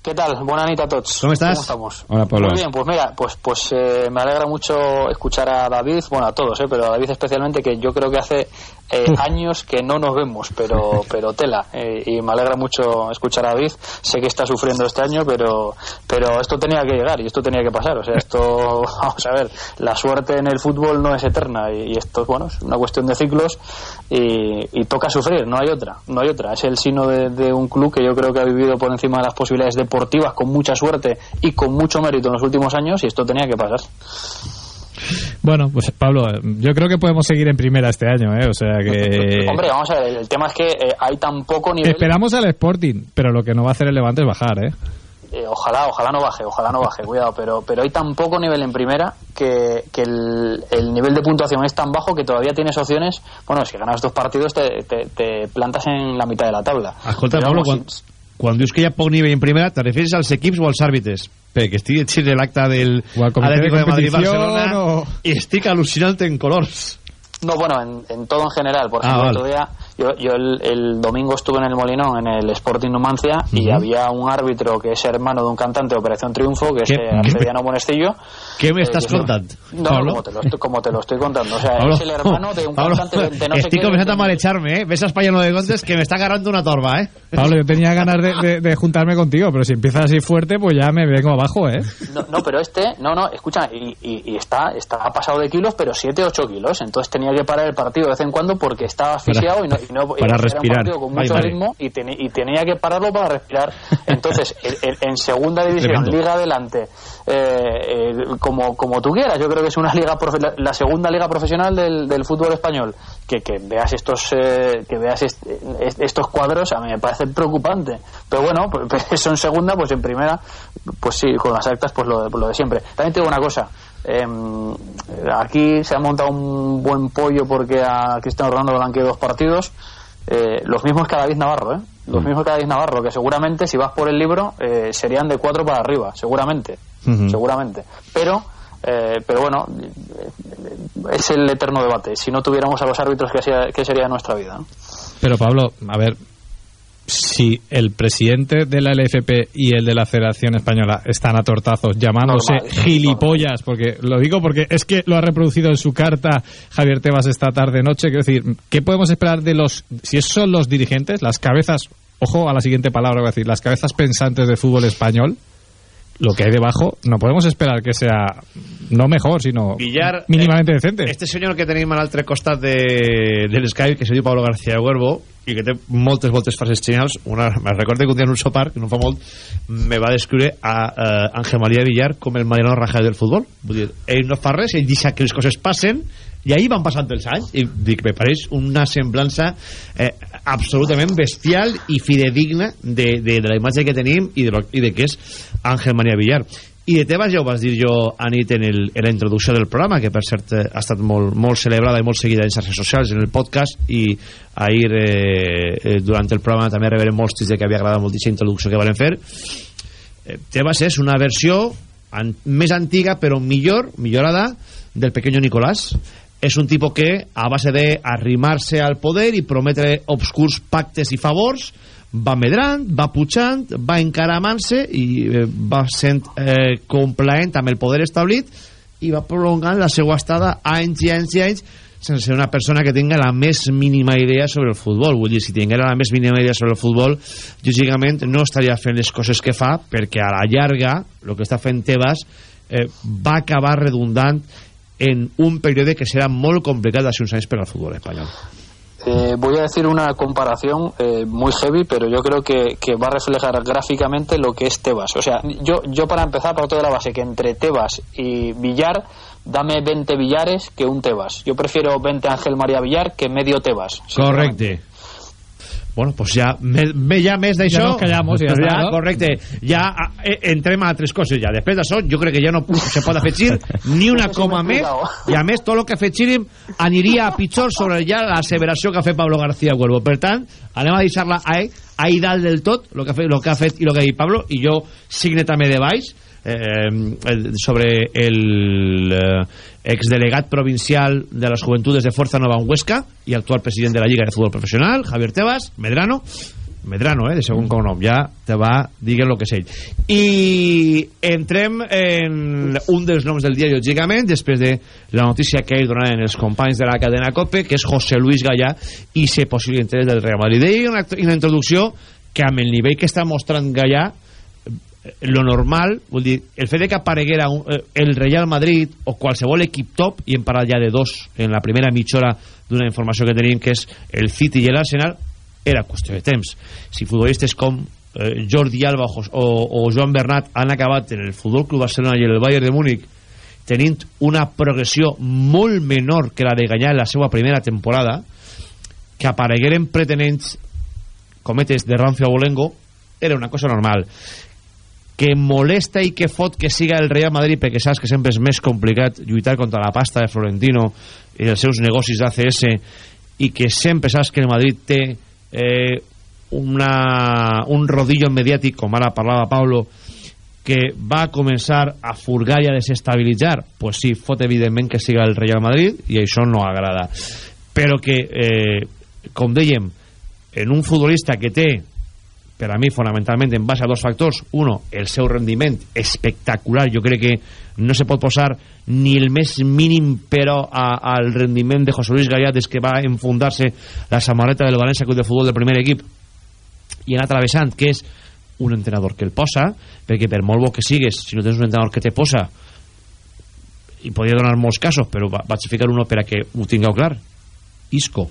¿Qué tal? Buenas noches a todos. ¿Cómo estás? estamos? Hola, Pablo. Muy bien, pues mira, pues, pues eh, me alegra mucho escuchar a David, bueno, a todos, eh, pero a David especialmente, que yo creo que hace eh, años que no nos vemos, pero, [laughs] pero tela. Eh, y me alegra mucho escuchar a David. Sé que está sufriendo este año, pero, pero esto tenía que llegar y esto tenía que pasar. O sea, esto, [laughs] vamos a ver, la suerte en el fútbol no es eterna y, y esto, bueno, es una cuestión de ciclos y, y toca sufrir, no hay otra, no hay otra. Es el sino de, de un club que yo creo que ha vivido por encima de las posibilidades deportivas con mucha suerte y con mucho mérito en los últimos años y esto tenía que pasar. Bueno, pues Pablo, yo creo que podemos seguir en primera este año, ¿eh? O sea que... [laughs] Hombre, vamos a ver, el tema es que eh, hay tan poco nivel... Esperamos al Sporting, pero lo que no va a hacer el Levante es bajar, ¿eh? Eh, ojalá, ojalá no baje, ojalá no baje, cuidado, pero, pero hay tan poco nivel en primera que, que el, el nivel de puntuación es tan bajo que todavía tienes opciones. Bueno, si ganas dos partidos te, te, te plantas en la mitad de la tabla. Escolta, Pero, Pablo, vamos, quan, dius que hi ha poc nivell en primera, te refieres als equips o als àrbitres? Perquè estic llegint l'acte del de Atlético de competició, Madrid-Barcelona o- i estic al·lucinant en colors. No, bueno, en, en todo en general. Por Ah, ejemplo, vale. otro día, yo, yo el, el domingo estuve en el Molinón, en el Sporting Numancia, y Ujú. había un árbitro que es hermano de un cantante de Operación Triunfo, que es ¿Qué- eh, qué- Arcediano Monestillo. Què me Eh, estàs que se- contant? No, como te, lo estoy, como te lo estoy contando. O sea, Pablo, es el hermano de un Pablo, cantante de, de no qué. començant a marejar-me, eh? Ves a Espanya no de Contes que me está agarrando una torba, eh? Pablo, yo tenía ganas de, de- de juntarme contigo, pero si empiezas así fuerte, pues ya me vengo abajo, ¿eh? No, no, pero este, no, no, escucha, y, y- y está, está ha pasado de kilos, pero 7, 8 kilos. Entonces tenía que parar el partido de vez en cuando porque estaba asfixiado y no, y no y para era respirar. un con mucho ritmo y, teni- y tenía que pararlo para respirar. [laughs] Entonces, en, segunda división, liga adelante, eh, eh, como, como tú quieras, yo creo que es una liga, profe- la, la segunda liga profesional del, del fútbol español. Que, que veas estos eh, que veas est- est- estos cuadros a mí me parece preocupante pero bueno pues, [laughs] en segunda pues en primera pues sí con las actas pues lo de, lo de siempre también te digo una cosa em, aquí se ha montado un buen pollo porque a Cristiano Ronaldo le han quedado dos partidos eh, los mismos que a David Navarro ¿eh? los Mm. mismos que a David Navarro que seguramente si vas por el libro eh, serían de cuatro para arriba seguramente seguramente pero eh, pero bueno eh, es el eterno debate si no tuviéramos a los árbitros ¿qué sería, qué sería nuestra vida? Pero Pablo, a ver, si el presidente de la LFP y el de la Federación Española están a tortazos llamándose Normal, gilipollas, porque lo digo porque es que lo ha reproducido en su carta Javier Tebas esta tarde noche, quiero decir, ¿qué podemos esperar de los, si esos son los dirigentes, las cabezas, ojo a la siguiente palabra, voy a decir, las cabezas pensantes del fútbol español? Lo que hay debajo, no podemos esperar que sea no mejor, sino Villar, mínimamente decente. Este senyor que tenim a l'altre costat de, de l'Skype, que se diu Pablo García Huervo, i que té moltes, moltes frases genials, una, me recordo que un dia en un sopar, que no fa molt, me va descriure a eh, Ángel María Villar com el Mariano Rajoy del futbol. Vull dir, ell no fa res, ell deixa que les coses passen, i ahir van passant els anys, i dic, me pareix una semblança eh, absolutament bestial i fidedigna de, de, de la imatge que tenim i de, lo, i de què és Ángel María Villar. I de Tebas ja ho vas dir jo a nit en, el, en la introducció del programa, que per cert eh, ha estat molt, molt celebrada i molt seguida en xarxes socials, en el podcast, i ahir eh, eh, durant el programa també rebrem molts de que havia agradat moltíssima introducció que van fer. Eh, Tebas és una versió an més antiga però millor, millorada, del pequeño Nicolás. És un tipus que, a base de arrimar-se al poder i prometre obscurs pactes i favors, va medrant, va pujant, va encaramant-se i eh, va sent eh, complaent amb el poder establit i va prolongant la seva estada anys i anys i anys sense una persona que tinga la més mínima idea sobre el futbol. Vull dir, si tinguera la més mínima idea sobre el futbol, lògicament no estaria fent les coses que fa, perquè a la llarga, el que està fent Tebas eh, va acabar redundant en un període que serà molt complicat d'ací uns anys per al futbol espanyol. Eh, voy a decir una comparación eh, muy heavy, pero yo creo que, que va a reflejar gráficamente lo que es Tebas. O sea, yo, yo para empezar, parto de la base que entre Tebas y Villar, dame 20 Villares que un Tebas. Yo prefiero 20 Ángel María Villar que medio Tebas. Correcte. Bueno, pues ja, me, me, ja més d'això... Ja nos callamos i ja està, no? Correcte. Ja eh, entrem a altres coses ja. Després d'això, jo crec que ja no se pot afegir [laughs] ni una coma més i a més tot el que afegiríem aniria a pitjor sobre ja l'asseveració que ha fet Pablo García Huervo. Per tant, anem a deixar-la ahí, ahí dalt del tot, el que, ha fet, lo que ha fet i el que ha dit Pablo, i jo signe també de baix, eh, sobre el eh, exdelegat provincial de les Juventudes de Fuerza Nova en Huesca i actual president de la Lliga de Futbol Professional, Javier Tebas, Medrano, Medrano, eh, de segon cognom, ja te va diguem lo que és ell. I entrem en un dels noms del diari, lògicament, després de la notícia que ell donaven els companys de la cadena COPE, que és José Luis Gallà i ser possible interès del Real Madrid. Deia una, una introducció que amb el nivell que està mostrant Gallà lo normal, vull dir, el fet de que apareguera un, eh, el Real Madrid o qualsevol equip top, i hem parlat ja de dos en la primera mitja hora d'una informació que tenim, que és el City i l'Arsenal, era qüestió de temps. Si futbolistes com eh, Jordi Alba o, o Joan Bernat han acabat en el Futbol Club Barcelona i el Bayern de Múnich tenint una progressió molt menor que la de guanyar en la seva primera temporada, que aparegueren pretenents cometes de Rancio Abolengo era una cosa normal que molesta i que fot que siga el Real Madrid perquè saps que sempre és més complicat lluitar contra la pasta de Florentino i els seus negocis d'ACS i que sempre saps que el Madrid té eh, una, un rodillo mediàtic com ara parlava Paulo que va començar a furgar i a desestabilitzar. Pues sí, fot evidentment que siga el Real Madrid i això no agrada. Però que eh, com dèiem en un futbolista que té per a mi fonamentalment en base a dos factors. Uno, el seu rendiment espectacular. Jo crec que no se pot posar ni el més mínim però a, al rendiment de José Luis Gallà des que va enfundar-se la samarreta del València Club de Futbol del primer equip. I anar travessant que és un entrenador que el posa perquè per molt bo que sigues si no tens un entrenador que te posa i podria donar molts casos però va, vaig ficar uno per a que ho tingueu clar. Isco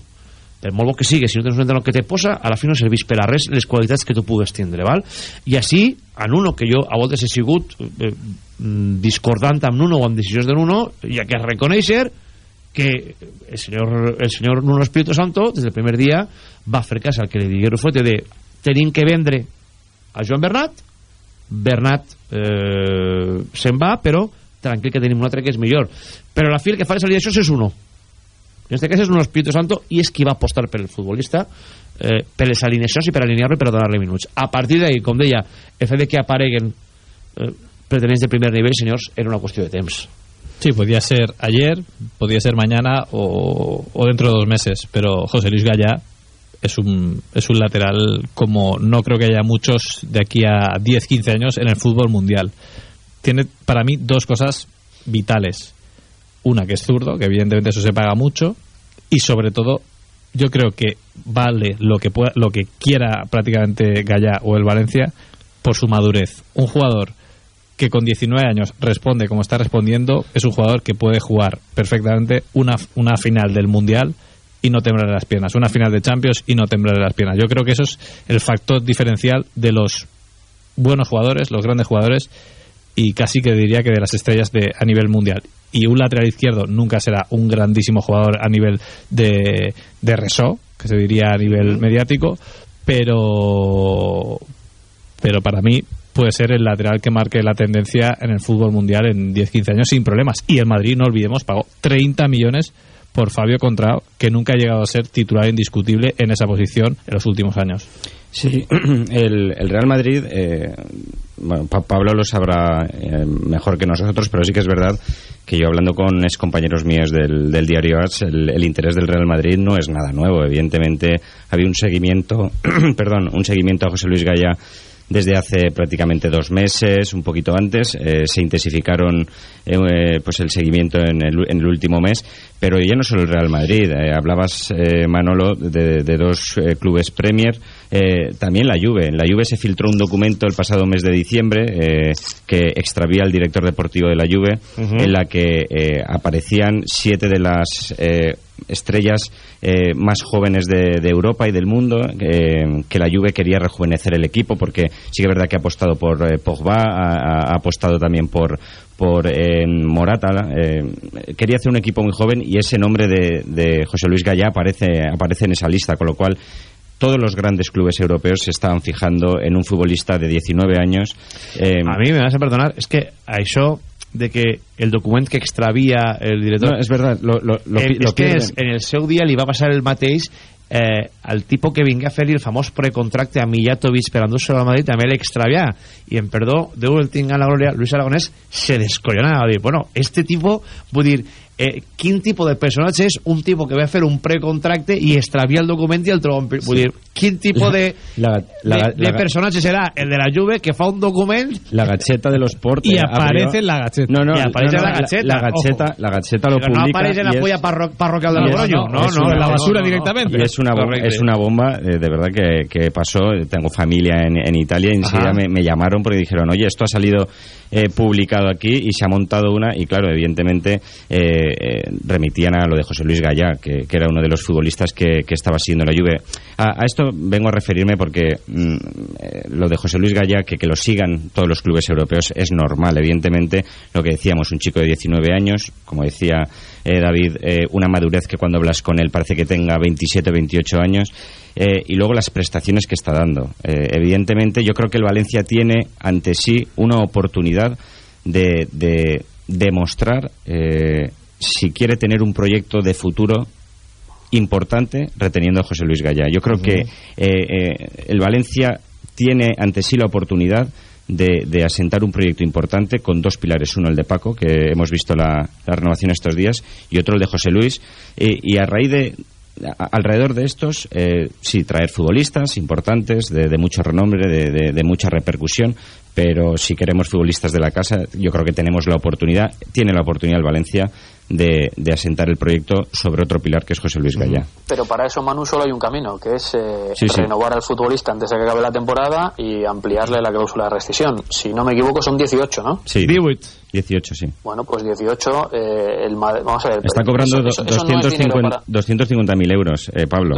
per molt bo que sigui, si no tens un entrenador que te posa, a la fi no serveix per a res les qualitats que tu pugues tindre, val? I així, en uno, que jo a voltes he sigut eh, mm, discordant amb Nuno o amb decisions de Nuno, ja que reconèixer que el senyor, el senyor Nuno Espíritu Santo, des del primer dia, va fer cas al que li digué Rufete de tenim que vendre a Joan Bernat, Bernat eh, se'n va, però tranquil que tenim un altre que és millor. Però a la fi el que fa és salir això és uno en este cas és un Espíritu Santo i és qui va apostar per el futbolista eh, per les alineacions i per alinear-lo per donar-li a partir d'ahí, com deia el fet que apareguen eh, de primer nivell senyors, era una qüestió de temps. Sí, podía ser ayer, podía ser mañana o, dentro de dos meses, pero José Luis Gallá es un, es un lateral como no creo que haya muchos de aquí a 10-15 años en el fútbol mundial. Tiene para mí dos cosas vitales una que es zurdo, que evidentemente eso se paga mucho, y sobre todo yo creo que vale lo que pueda, lo que quiera prácticamente Gallá o el Valencia por su madurez. Un jugador que con 19 años responde como está respondiendo es un jugador que puede jugar perfectamente una, una final del Mundial y no temblarle las piernas, una final de Champions y no temblarle las piernas. Yo creo que eso es el factor diferencial de los buenos jugadores, los grandes jugadores y casi que diría que de las estrellas de a nivel mundial y un lateral izquierdo nunca será un grandísimo jugador a nivel de, de resó, que se diría a nivel mediático, pero, pero para mí puede ser el lateral que marque la tendencia en el fútbol mundial en 10-15 años sin problemas. Y el Madrid, no olvidemos, pagó 30 millones por Fabio Contrao, que nunca ha llegado a ser titular indiscutible en esa posición en los últimos años. Sí, [clears throat] el, el Real Madrid, eh, bueno, pa Pablo lo sabrá eh, mejor que nosotros, pero sí que es verdad que yo hablando con ex compañeros míos del, diario Arts, el, el, interés del Real Madrid no es nada nuevo. Evidentemente había un seguimiento, [clears throat] perdón, un seguimiento a José Luis Gaya desde hace prácticamente dos meses, un poquito antes, eh, se intensificaron eh, pues el seguimiento en el, en el, último mes, pero ya no solo el Real Madrid, eh, hablabas, eh, Manolo, de, de dos eh, clubes Premier, también la Juve. En la Juve se filtró un documento el pasado mes de diciembre que extravía el director deportivo de la Juve, uh -huh. en la que aparecían siete de las estrellas eh, más jóvenes de, de, Europa y del mundo eh, que la Juve quería rejuvenecer el equipo porque sí que es verdad que ha apostado por eh, Pogba ha, ha, apostado también por por Morata quería hacer un equipo muy joven y ese nombre de, de José Luis Gallá aparece, aparece en esa lista con lo cual todos los grandes clubes europeos se estaban fijando en un futbolista de 19 años. Eh, a mí me vas a perdonar, es que a eso de que el document que extravia el director... No, és verdad, lo, lo, lo, el, lo és que és, en el seu dia li va passar el mateix eh, al tipus que vingué a fer-li el famós precontracte a Mijatovic per endur-se a Madrid també l'extravià i en perdó, Déu el tinga la glòria Luis Aragonès se descollonava va dir, bueno, este tipo vull dir, eh, quin tipus de personatge és un tipus que va fer un precontracte i extravia el document i el troba en... Vull dir, quin tipus de, La, la, de, de personatge serà el de la Juve que fa un document la gacheta de los sport Y eh, aparece en la gacheta. no no, aparece no, no, la gacheta, la, gacheta ojo. la gacheta lo Pero no publica aparece en la polla parro parroquial de Logroño no, no, una- en la basura no, no, directamente. Y es una bomba, Correcte. es una bomba eh, de verdad que, que pasó. Tengo familia en, en Italia y enseguida me, me llamaron porque dijeron oye esto ha salido eh, publicado aquí y se ha montado una y claro evidentemente eh, eh, remitían a lo de José Luis Gallá que, era uno de los futbolistas que, estaba siguiendo la Juve a, esto vengo a referirme porque mm, eh, lo de José Luis Gallá que, que lo sigan todos los clubes europeos es normal evidentemente lo que decíamos un chico de 19 años como decía eh, David eh, una madurez que cuando hablas con él parece que tenga 27 28 años y luego las prestaciones que está dando. Evidentemente, yo creo que el Valencia tiene ante sí una oportunidad de, de demostrar si quiere tener un proyecto de futuro importante reteniendo a José Luis Gallá. Yo creo que eh, eh, el Valencia tiene ante sí la oportunidad de, de asentar un proyecto importante con dos pilares. Uno, el de Paco, que hemos visto la, la renovación estos días, y otro, el de José Luis. Eh, y a raíz de, a- alrededor de estos, eh, sí, traer futbolistas importantes, de, de mucho renombre, de- de mucha repercusión, pero si queremos futbolistas de la casa, yo creo que tenemos la oportunidad, tiene la oportunidad el Valencia de, de asentar el proyecto sobre otro pilar que es José Luis Gallá. Pero para eso, Manu, solo hay un camino, que es eh, Sí, sí. renovar al futbolista antes de que acabe la temporada y ampliarle la cláusula de rescisión. Si no me equivoco, son 18, ¿no? Sí, 18, sí. Bueno, pues 18, eh, el vamos a ver. Está cobrando eso- do- eso no es dinero 250 para- 250.000 euros, eh, Pablo.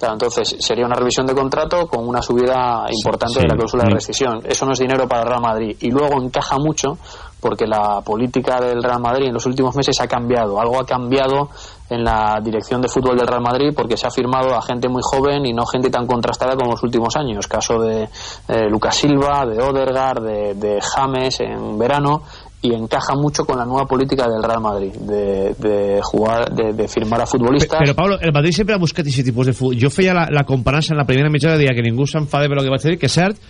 Claro, entonces sería una revisión de contrato con una subida importante Sí, de la cláusula de mm. rescisión. Eso no es dinero para el Real Madrid. Y luego encaja mucho porque la política del Real Madrid en los últimos meses ha cambiado. Algo ha cambiado en la dirección de fútbol del Real Madrid porque se ha firmado a gente muy joven y no gente tan contrastada como los últimos años. Caso de eh, Lucas Silva, de Odergaard, de, de James en verano y encaja mucho con la nueva política del Real Madrid de, de jugar de, de firmar a futbolistas Però, Pablo, el Madrid sempre ha buscat aquest tipus de futbol. Jo feia la, la comparança en la primera mitja hora, deia que ningú s'enfade per lo que vaig dir, que és cert,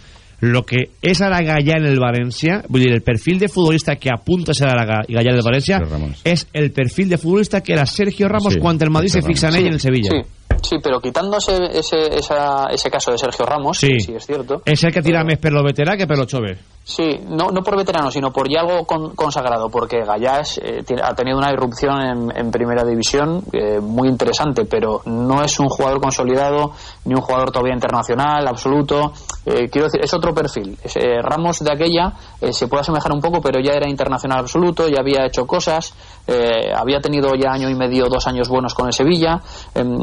lo que és ara Gallà en el València, vull dir, el perfil de futbolista que apunta a ser ara Ga- Gallà en el València és el perfil de futbolista que era Sergio Ramos Sí, quan el Madrid se fixa en ell en el Sevilla. Sí, sí, pero quitándose ese, esa- ese caso de Sergio Ramos, Sí. que sí es cierto. És el que tira més per lo veterà que per lo chove. Sí, no, no por veterano, sino por ya algo con- consagrado, porque Gallás eh, ha tenido una irrupción en, en primera división eh, muy interesante, pero no es un jugador consolidado, ni un jugador todavía internacional, absoluto. Eh, quiero decir, es otro perfil. Eh, Ramos de aquella eh, se puede asemejar un poco, pero ya era internacional absoluto, ya había hecho cosas, eh, había tenido ya año y medio, dos años buenos con el Sevilla. Em,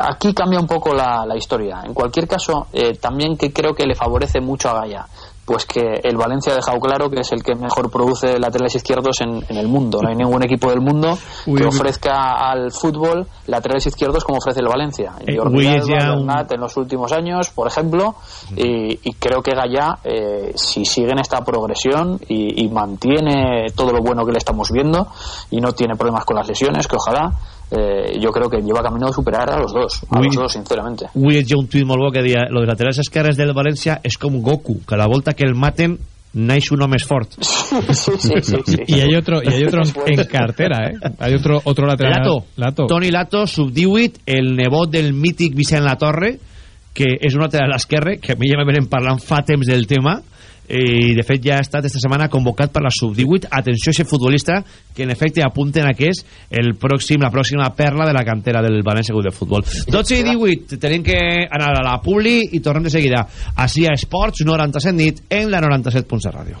aquí cambia un poco la, la historia. En cualquier caso, también que creo que le favorece mucho a Gaya pues que el Valencia ha dejado claro que es el que mejor produce laterales izquierdos en, en el mundo. No hay ningún equipo del mundo Uy, que ofrezca al fútbol laterales izquierdos como ofrece el Valencia. Eh, Jordi Alba, un- Bernat en los últimos años, por ejemplo, y, y creo que Gallá, eh, si sigue en esta progresión y, y mantiene todo lo bueno que le estamos viendo y no tiene problemas con las lesiones, que ojalá, eh, yo creo que lleva camino de superar a los dos, a Uy. los dos, sinceramente. Avui llegia un tuit molt bo que deia lo de laterals esquerres del València és com Goku, que a la volta que el maten naix un home més fort. [laughs] Y [laughs] hay otro, y hay otro en, [laughs] en cartera, ¿eh? Hay otro, otro lateral. Lato, Lato. Toni Lato, sub-18, el nebot del mític Vicent Latorre, que és un lateral esquerre, que a mi ja me venen parlant fa temps del tema, eh, i de fet ja ha estat esta setmana convocat per la sub-18 atenció a aquest futbolista que en efecte apunten a que és el pròxim, la pròxima perla de la cantera del València Club de Futbol. 12 i 18 tenim que anar a la Publi i tornem de seguida. Així a Esports 97 nit en la 97.7 Ràdio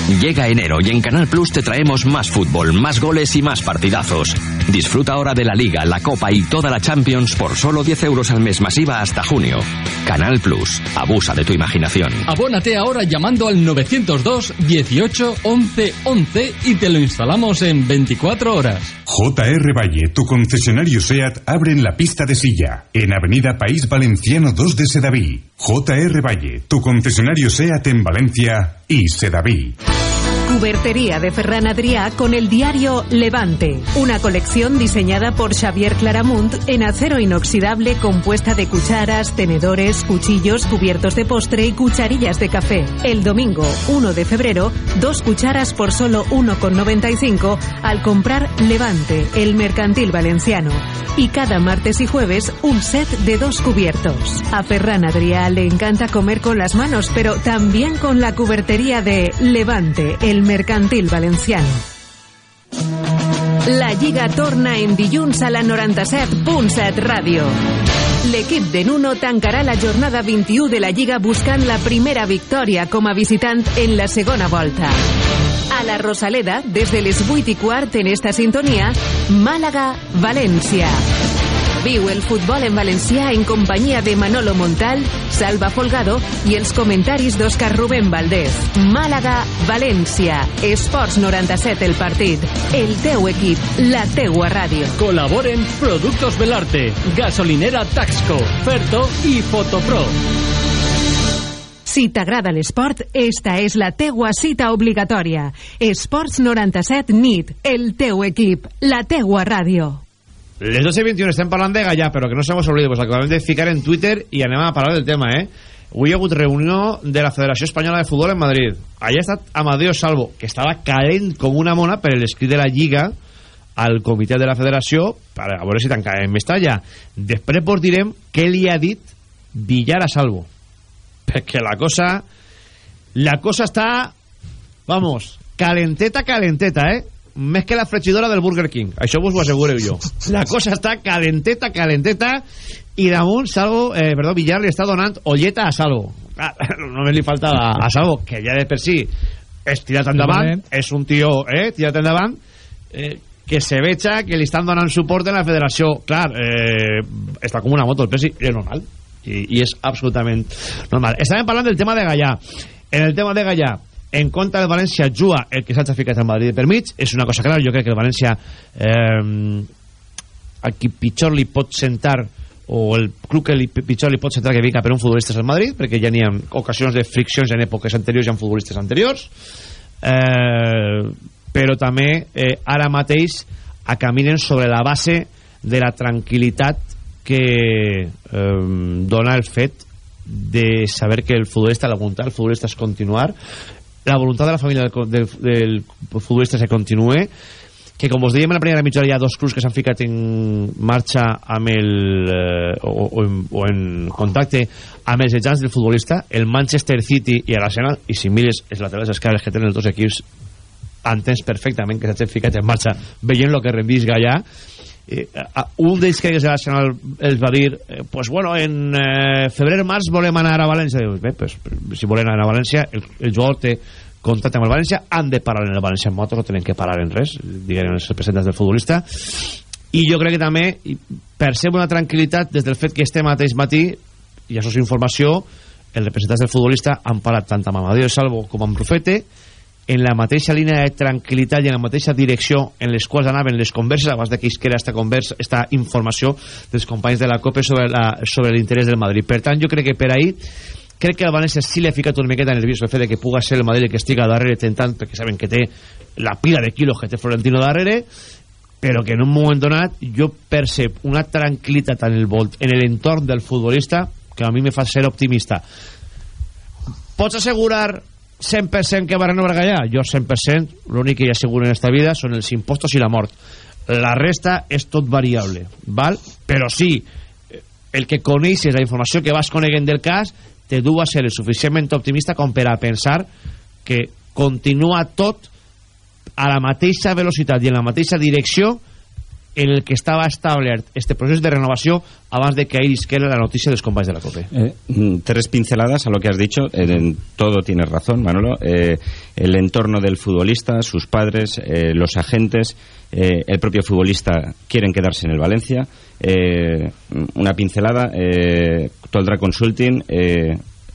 Llega enero y en Canal Plus te traemos más fútbol, más goles y más partidazos. Disfruta ahora de la Liga, la Copa y toda la Champions por solo 10 euros al mes masiva hasta junio. Canal Plus. Abusa de tu imaginación. Abónate ahora llamando al 902 18 11 11 y te lo instalamos en 24 horas. JR Valle, tu concesionario SEAT, abre en la pista de silla, en Avenida País Valenciano 2 de Sedaví. JR Valle, tu concesionario SEAT en Valencia y Sedaví. Cubertería de Ferran Adrià con el diario Levante, una colección diseñada por Xavier Claramunt en acero inoxidable compuesta de cucharas, tenedores, cuchillos, cubiertos de postre y cucharillas de café. El domingo 1 de febrero, dos cucharas por solo 1,95 al comprar Levante, el mercantil valenciano. Y cada martes y jueves, un set de dos cubiertos. A Ferran Adrià le encanta comer con las manos, pero también con la cubertería de Levante, el mercantil valenciano. La Lliga torna en dilluns a la 97.7 Ràdio. L'equip de Nuno tancarà la jornada 21 de la Lliga buscant la primera victòria com a visitant en la segona volta. A la Rosaleda, des de les 8 i quart en esta sintonia, Màlaga-València. Viu el futbol en valencià en companyia de Manolo Montal, Salva Folgado i els comentaris d'Òscar Rubén Valdés. Màlaga-València. Esports 97 el partit. El teu equip, la teua ràdio. Colaboren Productos Belarte, Gasolinera Taxco, Ferto i Fotopro. Si t'agrada l'esport, esta és la teua cita obligatòria. Esports 97 NIT, el teu equip, la teua ràdio. Les 12 i 21 estem parlant de Gallà, però que no se mos oblidi, pues acabem de ficar en Twitter i anem a parlar del tema, eh? Avui hi ha hagut reunió de la Federació Espanyola de Futbol en Madrid. Allà ha estat Amadeo Salvo, que estava calent com una mona per l'escrit de la Lliga al comitè de la Federació, per a veure si tancàvem Mestalla. Després vos direm què li ha dit Villar a Salvo. Perquè la cosa... La cosa està... Vamos, calenteta, calenteta, eh? Més que la fregidora del Burger King. Això vos ho asseguro jo. [laughs] La cosa està calenteta, calenteta i damunt Salvo, eh, perdó, Villar li està donant olleta a Salvo. Ah, [laughs] només li falta a, a Salvo que ja de per si és tirat endavant és un tio eh, tirat endavant eh, que se veja que li estan donant suport en la federació. Clar, eh, està com una moto el pesi, és normal. I, i és absolutament normal. Estàvem parlant del tema de Gallà. En el tema de Gallà en contra del València juga el que s'ha ficat al Madrid per mig és una cosa clara, jo crec que el València eh, a qui pitjor li pot sentar o el club que li, pitjor li pot sentar que vinga per un futbolista és el Madrid perquè ja n'hi ha ocasions de friccions en èpoques anteriors i en futbolistes anteriors. Eh, però també eh, ara mateix caminen sobre la base de la tranquil·litat que eh, dona el fet de saber que el futbolista, la voluntat del futbolista és continuar la voluntat de la família del, del, del futbolista se continue que com us dèiem en la primera mitja hi ha dos clubs que s'han ficat en marxa amb el eh, o, o, en, o en contacte amb els ejans del futbolista el Manchester City i l'Arsenal i si mires els laterals esquerres que tenen els dos equips entens perfectament que s'han ficat en marxa veient el que renvisga allà eh, un d'ells que l'Arsenal els va dir eh, pues bueno, en eh, febrer-març volem anar a València. Dius, bé, pues, si volen anar a València el, el jugador té contacte amb el València han de parar en el València en moto no tenen que parar en res diguen els representants del futbolista. I jo crec que també percep una tranquil·litat des del fet que este mateix matí i això és informació els representants del futbolista han parat tant amb Amadeo Salvo com amb Rufete en la mateixa línia de tranquil·litat i en la mateixa direcció en les quals anaven les converses abans que isquera esta, conversa, esta informació dels companys de la COPE sobre l'interès del Madrid. Per tant, jo crec que per ahir crec que el València sí li ha ficat una miqueta nerviós el fet que puga ser el Madrid que estiga darrere tentant, perquè saben que té la pila de quilos que té Florentino darrere, però que en un moment donat jo percep una tranquil·litat en el volt, en l'entorn del futbolista que a mi me fa ser optimista. Pots assegurar 100% que va renovar Gallà? Jo 100%, l'únic que hi asseguro en esta vida són els impostos i la mort. La resta és tot variable, val? Però sí, el que coneixes, la informació que vas coneguent del cas, te du a ser suficientment optimista com per a pensar que continua tot a la mateixa velocitat i en la mateixa direcció el que estava establert este procés de renovació abans de que ahí isquera la notícia dels companys de la COPE. Eh, mm, tres pinceladas a lo que has dicho. Todo tienes razón, Manolo. Eh, el entorno del futbolista, sus padres, eh, los agentes, eh, el propio futbolista quieren quedarse en el Valencia. Una pincelada. Eh, Toldra Consulting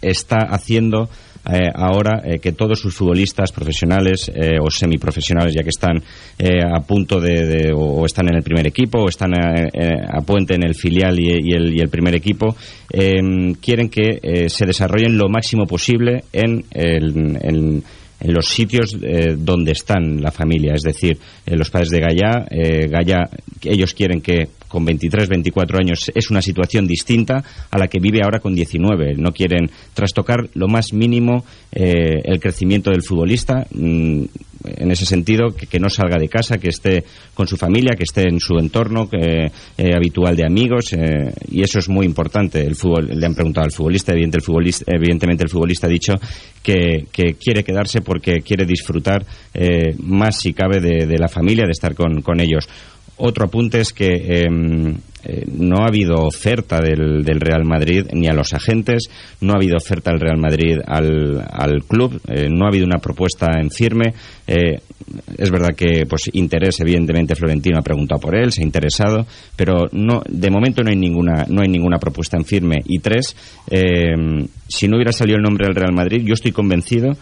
está haciendo eh, ahora eh, que todos sus futbolistas profesionales eh, o semiprofesionales, ya que están eh, a punto de, o están en el primer equipo o están a, puente en el filial y, el, y el primer equipo, eh, quieren que se desarrollen lo máximo posible en, el- en- los sitios donde están la familia, es decir, eh, los padres de Gaya, eh, Gaya, ellos quieren que con 23, 24 años es una situación distinta a la que vive ahora con 19. No quieren trastocar lo más mínimo eh, el crecimiento del futbolista. mm, en ese sentido, que, no salga de casa, que esté con su familia, que esté en su entorno eh, habitual de amigos, eh, y eso es muy importante. El fútbol, le han preguntado al futbolista, evidentemente el futbolista ha dicho que, que quiere quedarse porque quiere disfrutar más, si cabe, de, de la familia, de estar con, con ellos. Otro apunte es que eh, eh, no ha habido oferta del, del Real Madrid ni a los agentes, no ha habido oferta del Real Madrid al, al club, eh, no ha habido una propuesta en firme. Eh, es verdad que pues interés, evidentemente Florentino ha preguntado por él, se ha interesado, pero no, de momento no hay ninguna, no hay ninguna propuesta en firme. Y tres, eh, si no hubiera salido el nombre del Real Madrid, yo estoy convencido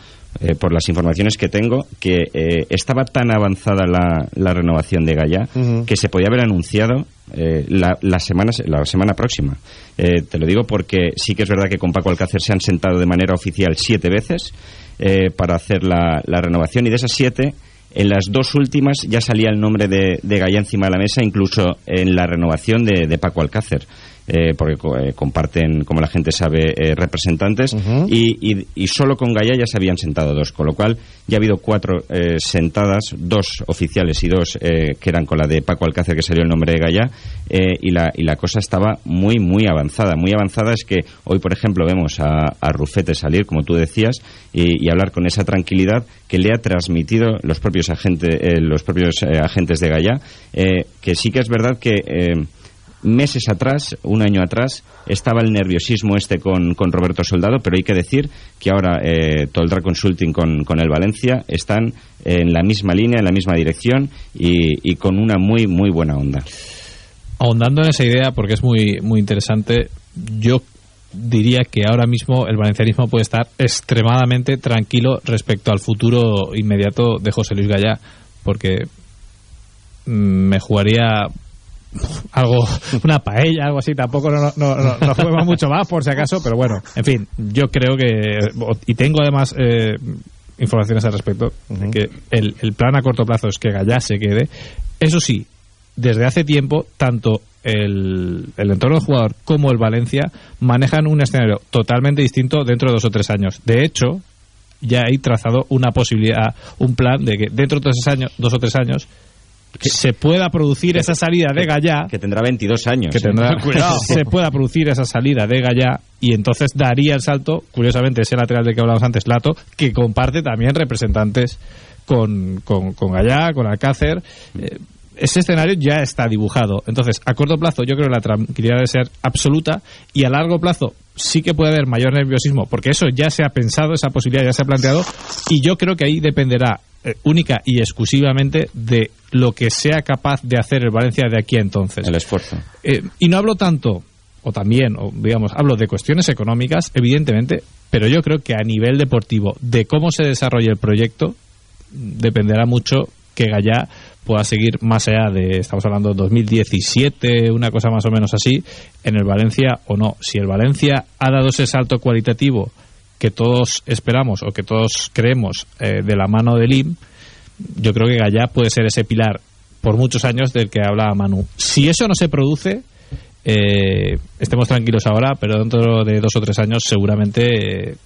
eh, por las informaciones que tengo, que eh, estaba tan avanzada la, la renovación de Gaya que se podía haber anunciado eh, la, la, semana, la semana próxima. Eh, te lo digo porque sí que es verdad que con Paco Alcácer se han sentado de manera oficial siete veces eh, para hacer la, la renovación y de esas siete en las dos últimas ya salía el nombre de, de Gaya encima de la mesa, incluso en la renovación de, de Paco Alcácer. Eh, porque eh, comparten, como la gente sabe, eh, representantes, y, y- y solo con Gaya ya se habían sentado dos, con lo cual ya ha habido cuatro eh, sentadas, dos oficiales y dos eh, que eran con la de Paco Alcácer, que salió el nombre de Gaya, eh, y, la, y la cosa estaba muy, muy avanzada. Muy avanzada es que hoy, por ejemplo, vemos a, a Rufete salir, como tú decías, y, y hablar con esa tranquilidad que le ha transmitido los propios, agentes los propios eh, agentes de Gaya, eh, que sí que es verdad que... meses atrás, un año atrás, estaba el nerviosismo este con, con Roberto Soldado, pero hay que decir que ahora eh, Toldra Consulting con, con el Valencia están en la misma línea, en la misma dirección y, y con una muy, muy buena onda. ahondando en esa idea, porque es muy, muy interesante, yo diría que ahora mismo el valencianismo puede estar extremadamente tranquilo respecto al futuro inmediato de José Luis Gallá, porque mm, me jugaría algo, una paella, algo así, tampoco no, no, no, no mucho más por si acaso, pero bueno, en fin, yo creo que, y tengo además eh, informaciones al respecto, que el, el plan a corto plazo es que Gallá se quede, eso sí, desde hace tiempo, tanto el, el entorno del jugador como el Valencia manejan un escenario totalmente distinto dentro de dos o tres años. De hecho, ya hay trazado una posibilidad, un plan de que dentro de dos, años, dos o tres años se pueda producir esa salida de Gallá Que tendrá 22 años. que [laughs] [laughs] se pueda producir esa salida de Gallá y entonces daría el salto, curiosamente ese lateral de que hablábamos antes, Lato, que comparte también representantes con, con, con Gallá, con Alcácer. Eh, ese escenario ya está dibujado. Entonces, a corto plazo yo creo que la tranquilidad debe ser absoluta y a largo plazo sí que puede haber mayor nerviosismo, porque eso ya se ha pensado, esa posibilidad ya se ha planteado y yo creo que ahí dependerá eh, única y exclusivamente de lo que sea capaz de hacer el Valencia de aquí a entonces. El esfuerzo. Eh, y no hablo tanto, o también, o digamos, hablo de cuestiones económicas, evidentemente, pero yo creo que a nivel deportivo, de cómo se desarrolle el proyecto, dependerá mucho que Gallá pueda seguir más allá de, estamos hablando de 2017, una cosa más o menos así, en el Valencia o no. Si el Valencia ha dado ese salto cualitativo que todos esperamos o que todos creemos eh, de la mano del IM, yo creo que Gallá puede ser ese pilar por muchos años del que hablaba Manu. Si eso no se produce, eh, estemos tranquilos ahora, pero dentro de dos o tres años seguramente eh,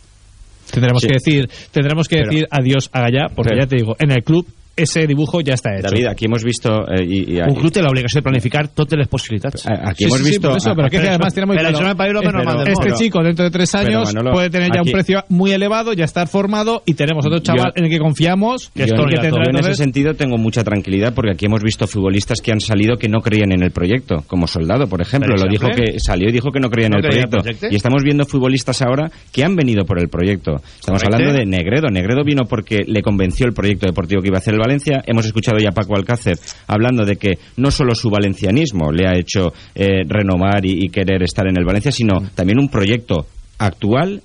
tendremos Sí. que decir tendremos que Pero- decir adiós a Gallá, porque Pero- ya te digo, en el club ese dibujo ya está hecho. David, aquí hemos visto... eh, y, y- Un club té l'obligació de planificar totes les possibilitats. Aquí Sí, hemos sí, visto... por eso, pero aquí que además tiene muy claro. Pero- Este chico dentro de tres años Manolo, puede tener ya aquí- un precio muy elevado, ya estar formado y tenemos otro chaval en el que confiamos que, Yo, esto- que yo tendrá en ese sentido tengo mucha tranquilidad porque aquí hemos visto futbolistas que han salido que no creían en el proyecto, como Soldado, por ejemplo, lo dijo que salió y dijo que no creía en No el proyecto. proyecto. Y estamos viendo futbolistas ahora que han venido por el proyecto. Estamos Correcte. hablando de Negredo. Negredo vino porque le convenció el proyecto deportivo que iba a hacer el Valencia. Hemos escuchado ya a Paco Alcácer hablando de que no solo su valencianismo le ha hecho eh, renovar y, y querer estar en el Valencia, sino también un proyecto actual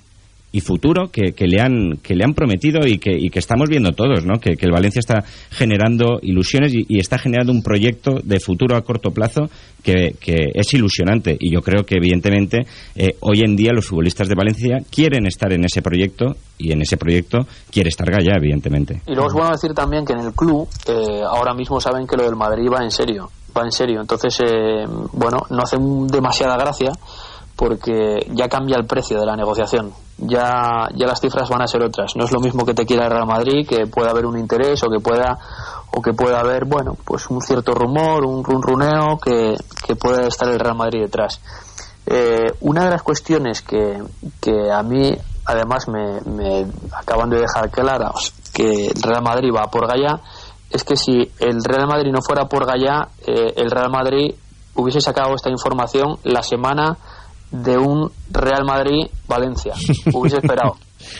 y futuro que, que le han que le han prometido y que, y que estamos viendo todos, ¿no? Que, que el Valencia está generando ilusiones y, está generando un proyecto de futuro a corto plazo que, que es ilusionante y yo creo que evidentemente eh, hoy en día los futbolistas de Valencia quieren estar en ese proyecto y en ese proyecto quiere estar Gaya, evidentemente. Y luego es bueno decir también que en el club eh, ahora mismo saben que lo del Madrid va en serio, va en serio. Entonces, eh, bueno, no hace demasiada gracia porque ya cambia el precio de la negociación. Ya, ya las cifras van a ser otras. No es lo mismo que te quiera el Real Madrid, que pueda haber un interés o que pueda o que pueda haber, bueno, pues un cierto rumor, un runruneo que, que pueda estar el Real Madrid detrás. Eh, una de las cuestiones que, que a mí además me, me acaban de dejar claras que el Real Madrid va por Gallá es que si el Real Madrid no fuera por Gallá, eh, el Real Madrid hubiese sacado esta información la semana de un Real Madrid-Valencia. Ho hubiese esperado.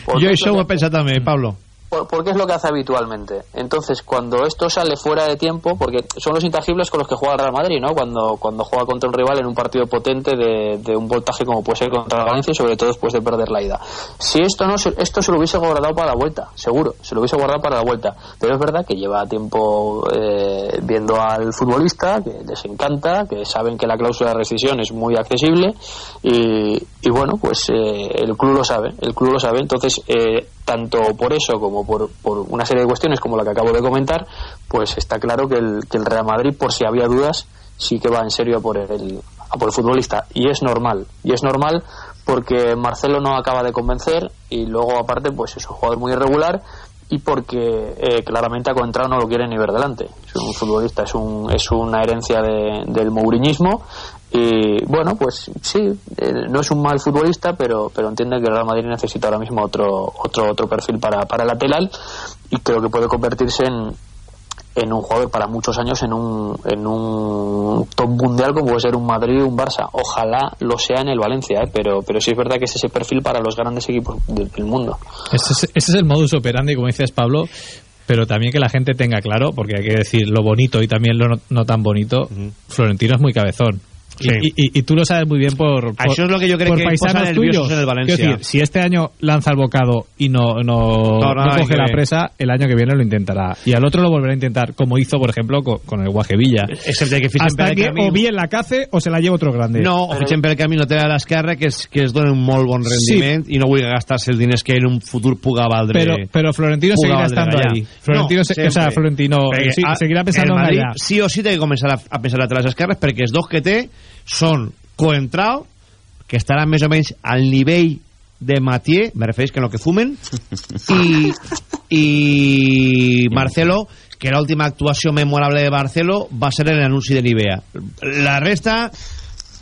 jo això ho he pensado también, Pablo. Por- porque es lo que hace habitualmente. Entonces, cuando esto sale fuera de tiempo, porque son los intangibles con los que juega el Real Madrid, ¿no? Cuando, cuando juega contra un rival en un partido potente de, un voltaje como puede ser contra el Valencia y sobre todo después de perder la ida. Si esto no, esto se lo hubiese guardado para la vuelta, seguro, se lo hubiese guardado para la vuelta. Pero es verdad que lleva tiempo eh, viendo al futbolista, que les encanta, que saben que la cláusula de rescisión es muy accesible y, y bueno, pues eh, el club lo sabe, el club lo sabe. Entonces, eh, tanto por eso como por, por una serie de cuestiones como la que acabo de comentar, pues está claro que el, que el Real Madrid, por si había dudas, sí que va en serio a por el, a por el futbolista. Y es normal, y es normal porque Marcelo no acaba de convencer y luego aparte pues es un jugador muy irregular y porque eh, claramente a Contrao no lo quiere ni ver delante. Es un futbolista, es, un, es una herencia de- del mouriñismo y bueno, pues sí, eh, no es un mal futbolista, pero, pero entiende que el Real Madrid necesita ahora mismo otro, otro, otro perfil para, para el lateral y creo que puede convertirse en, en un jugador para muchos años en un, en un top mundial como puede ser un Madrid o un Barça. Ojalá lo sea en el Valencia, ¿eh? pero, pero sí es verdad que es ese perfil para los grandes equipos de- del mundo. Ese es, ese es el modus operandi, como dices Pablo, pero también que la gente tenga claro, porque hay que decir lo bonito y también lo no, no tan bonito, Florentino es muy cabezón. Y, Sí. y- y- y tú lo sabes muy bien por, por Això és lo que jo crec que posa paisanos nerviosos tuyos. en el València. Quiero decir, si este año lanza el bocado y no, no, No, no coge que la presa, el año que viene lo intentará. Y al otro lo volverá a intentar, como hizo, por ejemplo, con, con el Guajevilla. Excepte que fitxen Hasta el que o bien la cace o se la lleva otro grande. No, o fitxen per el camí no té a l'esquerra que, es, que es dona un molt bon rendiment i no vull gastar-se els diners que en un futur puga valdre Pero, pero Florentino puga seguirá valdre estando allà. ahí. Florentino, se- o sea. Florentino sí, seguirá pensando el en Madrid allá. sí o sí té que començar a, a pensar a les esquerres perquè els dos que té són Coentrao que estaran més o menys al nivell de Matier, me refereix que en lo que fumen i, i Marcelo que l'última actuació memorable de Marcelo va ser en l'anunci de Nivea. La resta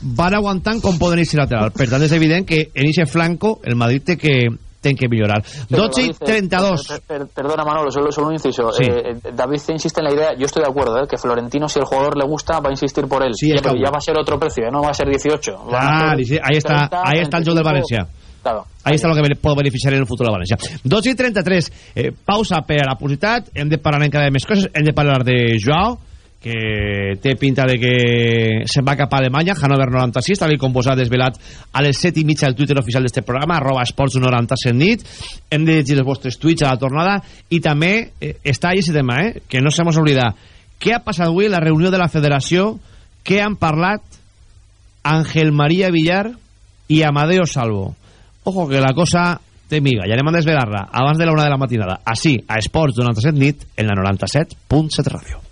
van aguantant com poden ir lateral per tant és evident que en ese flanco el Madrid té que, té que millorar Pero 12 i David, eh, 32 per- per- perdona Manolo, solo, solo un inciso. Sí. Eh, eh, David insiste en la idea, yo estoy de acuerdo, eh, que Florentino, si el jugador le gusta, va a insistir por él. Sí, ya, pero ya va a ser otro precio, eh, no va a ser 18. Van a Clar, ser ahí està, 30, ahí està el joc del 25. València. Claro. Ahí està el que pot beneficiar en el futur de la València. 2 i 33. Eh, pausa per a la publicitat. Hem de parlar encara de més coses. Hem de parlar de Joao, que té pinta de que se'n va cap a Alemanya, Hannover 96, tal com vos ha desvelat a les 7 i mitja el Twitter oficial d'este programa, arroba esports 97 nit. Hem de llegir els vostres tuits a la tornada i també eh, està ahí aquest tema, eh, que no se mos oblidar. Què ha passat avui en la reunió de la federació? Què han parlat Ángel María Villar i Amadeo Salvo. Ojo que la cosa té miga, ja anem a desvelar-la abans de la una de la matinada. Així, a Esports 97 nit, en la 97.7 ràdio.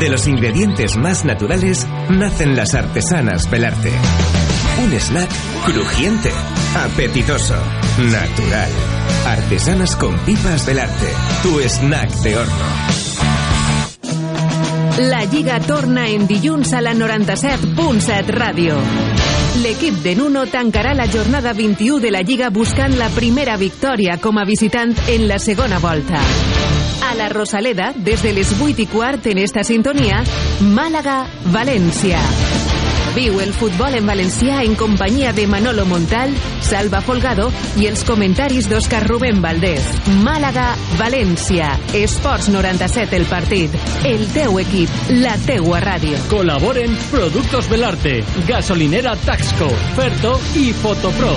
De los ingredientes más naturales nacen las artesanas Belarte. Un snack crujiente, apetitoso, natural. Artesanas con pipas Belarte. Tu snack de horno. La Lliga torna en dilluns a la 97.7 Ràdio. L'equip de Nuno tancarà la jornada 21 de la Lliga buscant la primera victòria com a visitant en la segona volta. La Rosaleda, des de les 8 i quart en esta sintonia, Màlaga-València. Viu el futbol en valencià en companyia de Manolo Montal, Salva Folgado i els comentaris d'Òscar Rubén Valdés. Màlaga-València. Esports 97 el partit. El teu equip, la teua ràdio. Colaboren Productos Belarte, Gasolinera Taxco, Ferto i Fotopro.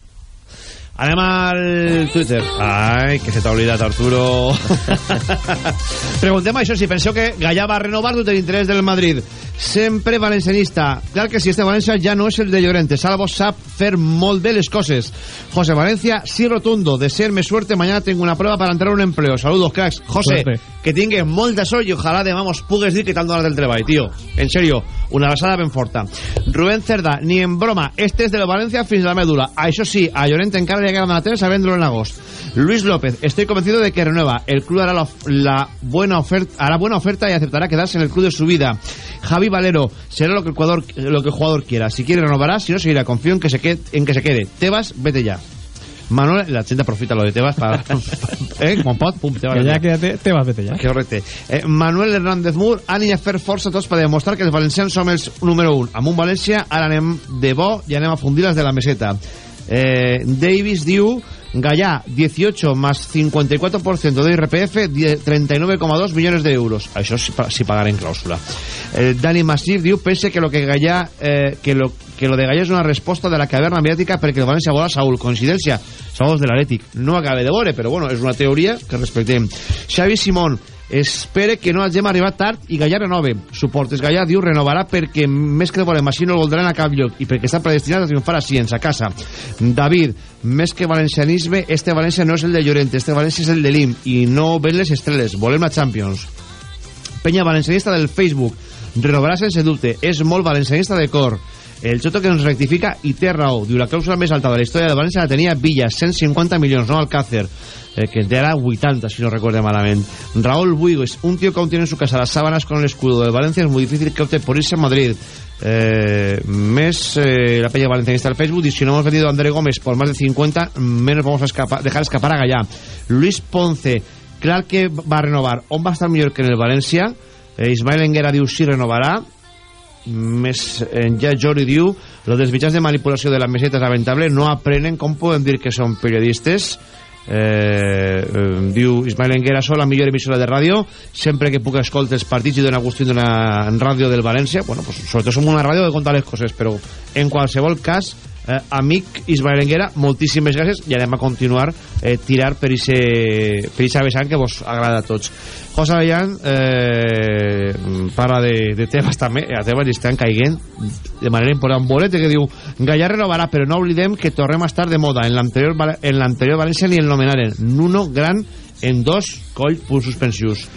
Anem al Twitter. Ai, que se t'ha oblidat, Arturo. [laughs] Preguntem això, si penseu que Gallà va renovar tot l'interès del Madrid. Sempre valencianista. Clar que si este València ja no és el de Llorente. Salvo sap fer molt bé les coses. José Valencia, sí rotundo. Desearme suerte. Mañana tengo una prueba para entrar a un empleo. Saludos, cracks. José, Suerte. que tingues molta sort i ojalà demà mos pugues dir que t'han donat el treball, tio. En serio, una basada ben forta. Rubén Cerda, ni en broma, este és de la Valencia fins a la mèdula. Això sí, a Llorente encara li quedan a tres a vendre en agost. Luis López, estoy convencido de que renueva. El club hará la, la buena oferta, hará buena oferta y aceptará quedarse en el club de su vida. Javi Valero, será lo que el jugador, lo que el jugador quiera. Si quiere renovará, si no seguirá. Confío en que se quede. En que se quede. Tebas, vete ya. Manuel, la gente profita lo de Tebas para... [laughs] eh, com pot, pum. Que ja quédate, te vas, vete ja. Que correcte. Eh, Manuel Hernández Mur, anem a fer força tots per demostrar que els valencians som els número 1. Amb un València, ara anem de bo i anem a fundir les de la meseta. Eh, Davis diu Gallà, 18 más 54% de IRPF, 39,2 millones de euros. Això si, si pagar en clàusula. Eh, Dani Massif diu, pense que lo que Gallà, eh, que lo, que lo de Gallà és una resposta de la caverna mediàtica perquè el València vol a Saúl. Coincidència, Saúl de l'Atlètic. No acabe de veure, però bueno, és una teoria que respectem. Xavi Simón, espere que no hagem arribat tard i Gallà renove. Suportes Gallà diu renovarà perquè més que volem així no el voldran a cap lloc i perquè està predestinat a triomfar a Ciens, a casa. David, més que valencianisme, este València no és el de Llorente, este València és el de l'IM i no ven les estrelles, volem la Champions. Penya valencianista del Facebook, renovarà sense dubte, és molt valencianista de cor. El Xoto que ens rectifica i té raó. Diu, la clàusula més alta de la història de València la tenia Villa, 150 milions, no Alcácer, eh, que té ara 80, si no recuerdo malament. Raúl Buigos, un tío que aún tiene en su casa las sábanas con el escudo de Valencia, es muy difícil que opte por irse a Madrid. Eh, més eh, la pella valencianista del Facebook dice si no hemos vendido a André Gómez por más de 50 menos vamos a escapar, dejar escapar a Gallà Luis Ponce clar que va a renovar on va estar millor que en el València eh, Ismael Enguera diu sí renovarà més enllà Jordi diu lo dels mitjans de manipulació de la meseta és lamentable no aprenen com poden dir que són periodistes. Eh, eh, diu Ismael Enguera sou la millor emissora de ràdio sempre que puc escoltar els partits i donar gust d'una ràdio del València bueno, pues, sobretot som una ràdio que conta les coses però en qualsevol cas eh, amic Ismael moltíssimes gràcies i anem a continuar eh, tirar per ixa vessant que vos agrada a tots. José Avellán eh, parla de, de temes també a temes li estan caiguent de manera important. Bolete que diu Gallà renovarà però no oblidem que tornem a estar de moda. En l'anterior València ni el nomenaren Nuno gran en dos coll punts suspensius.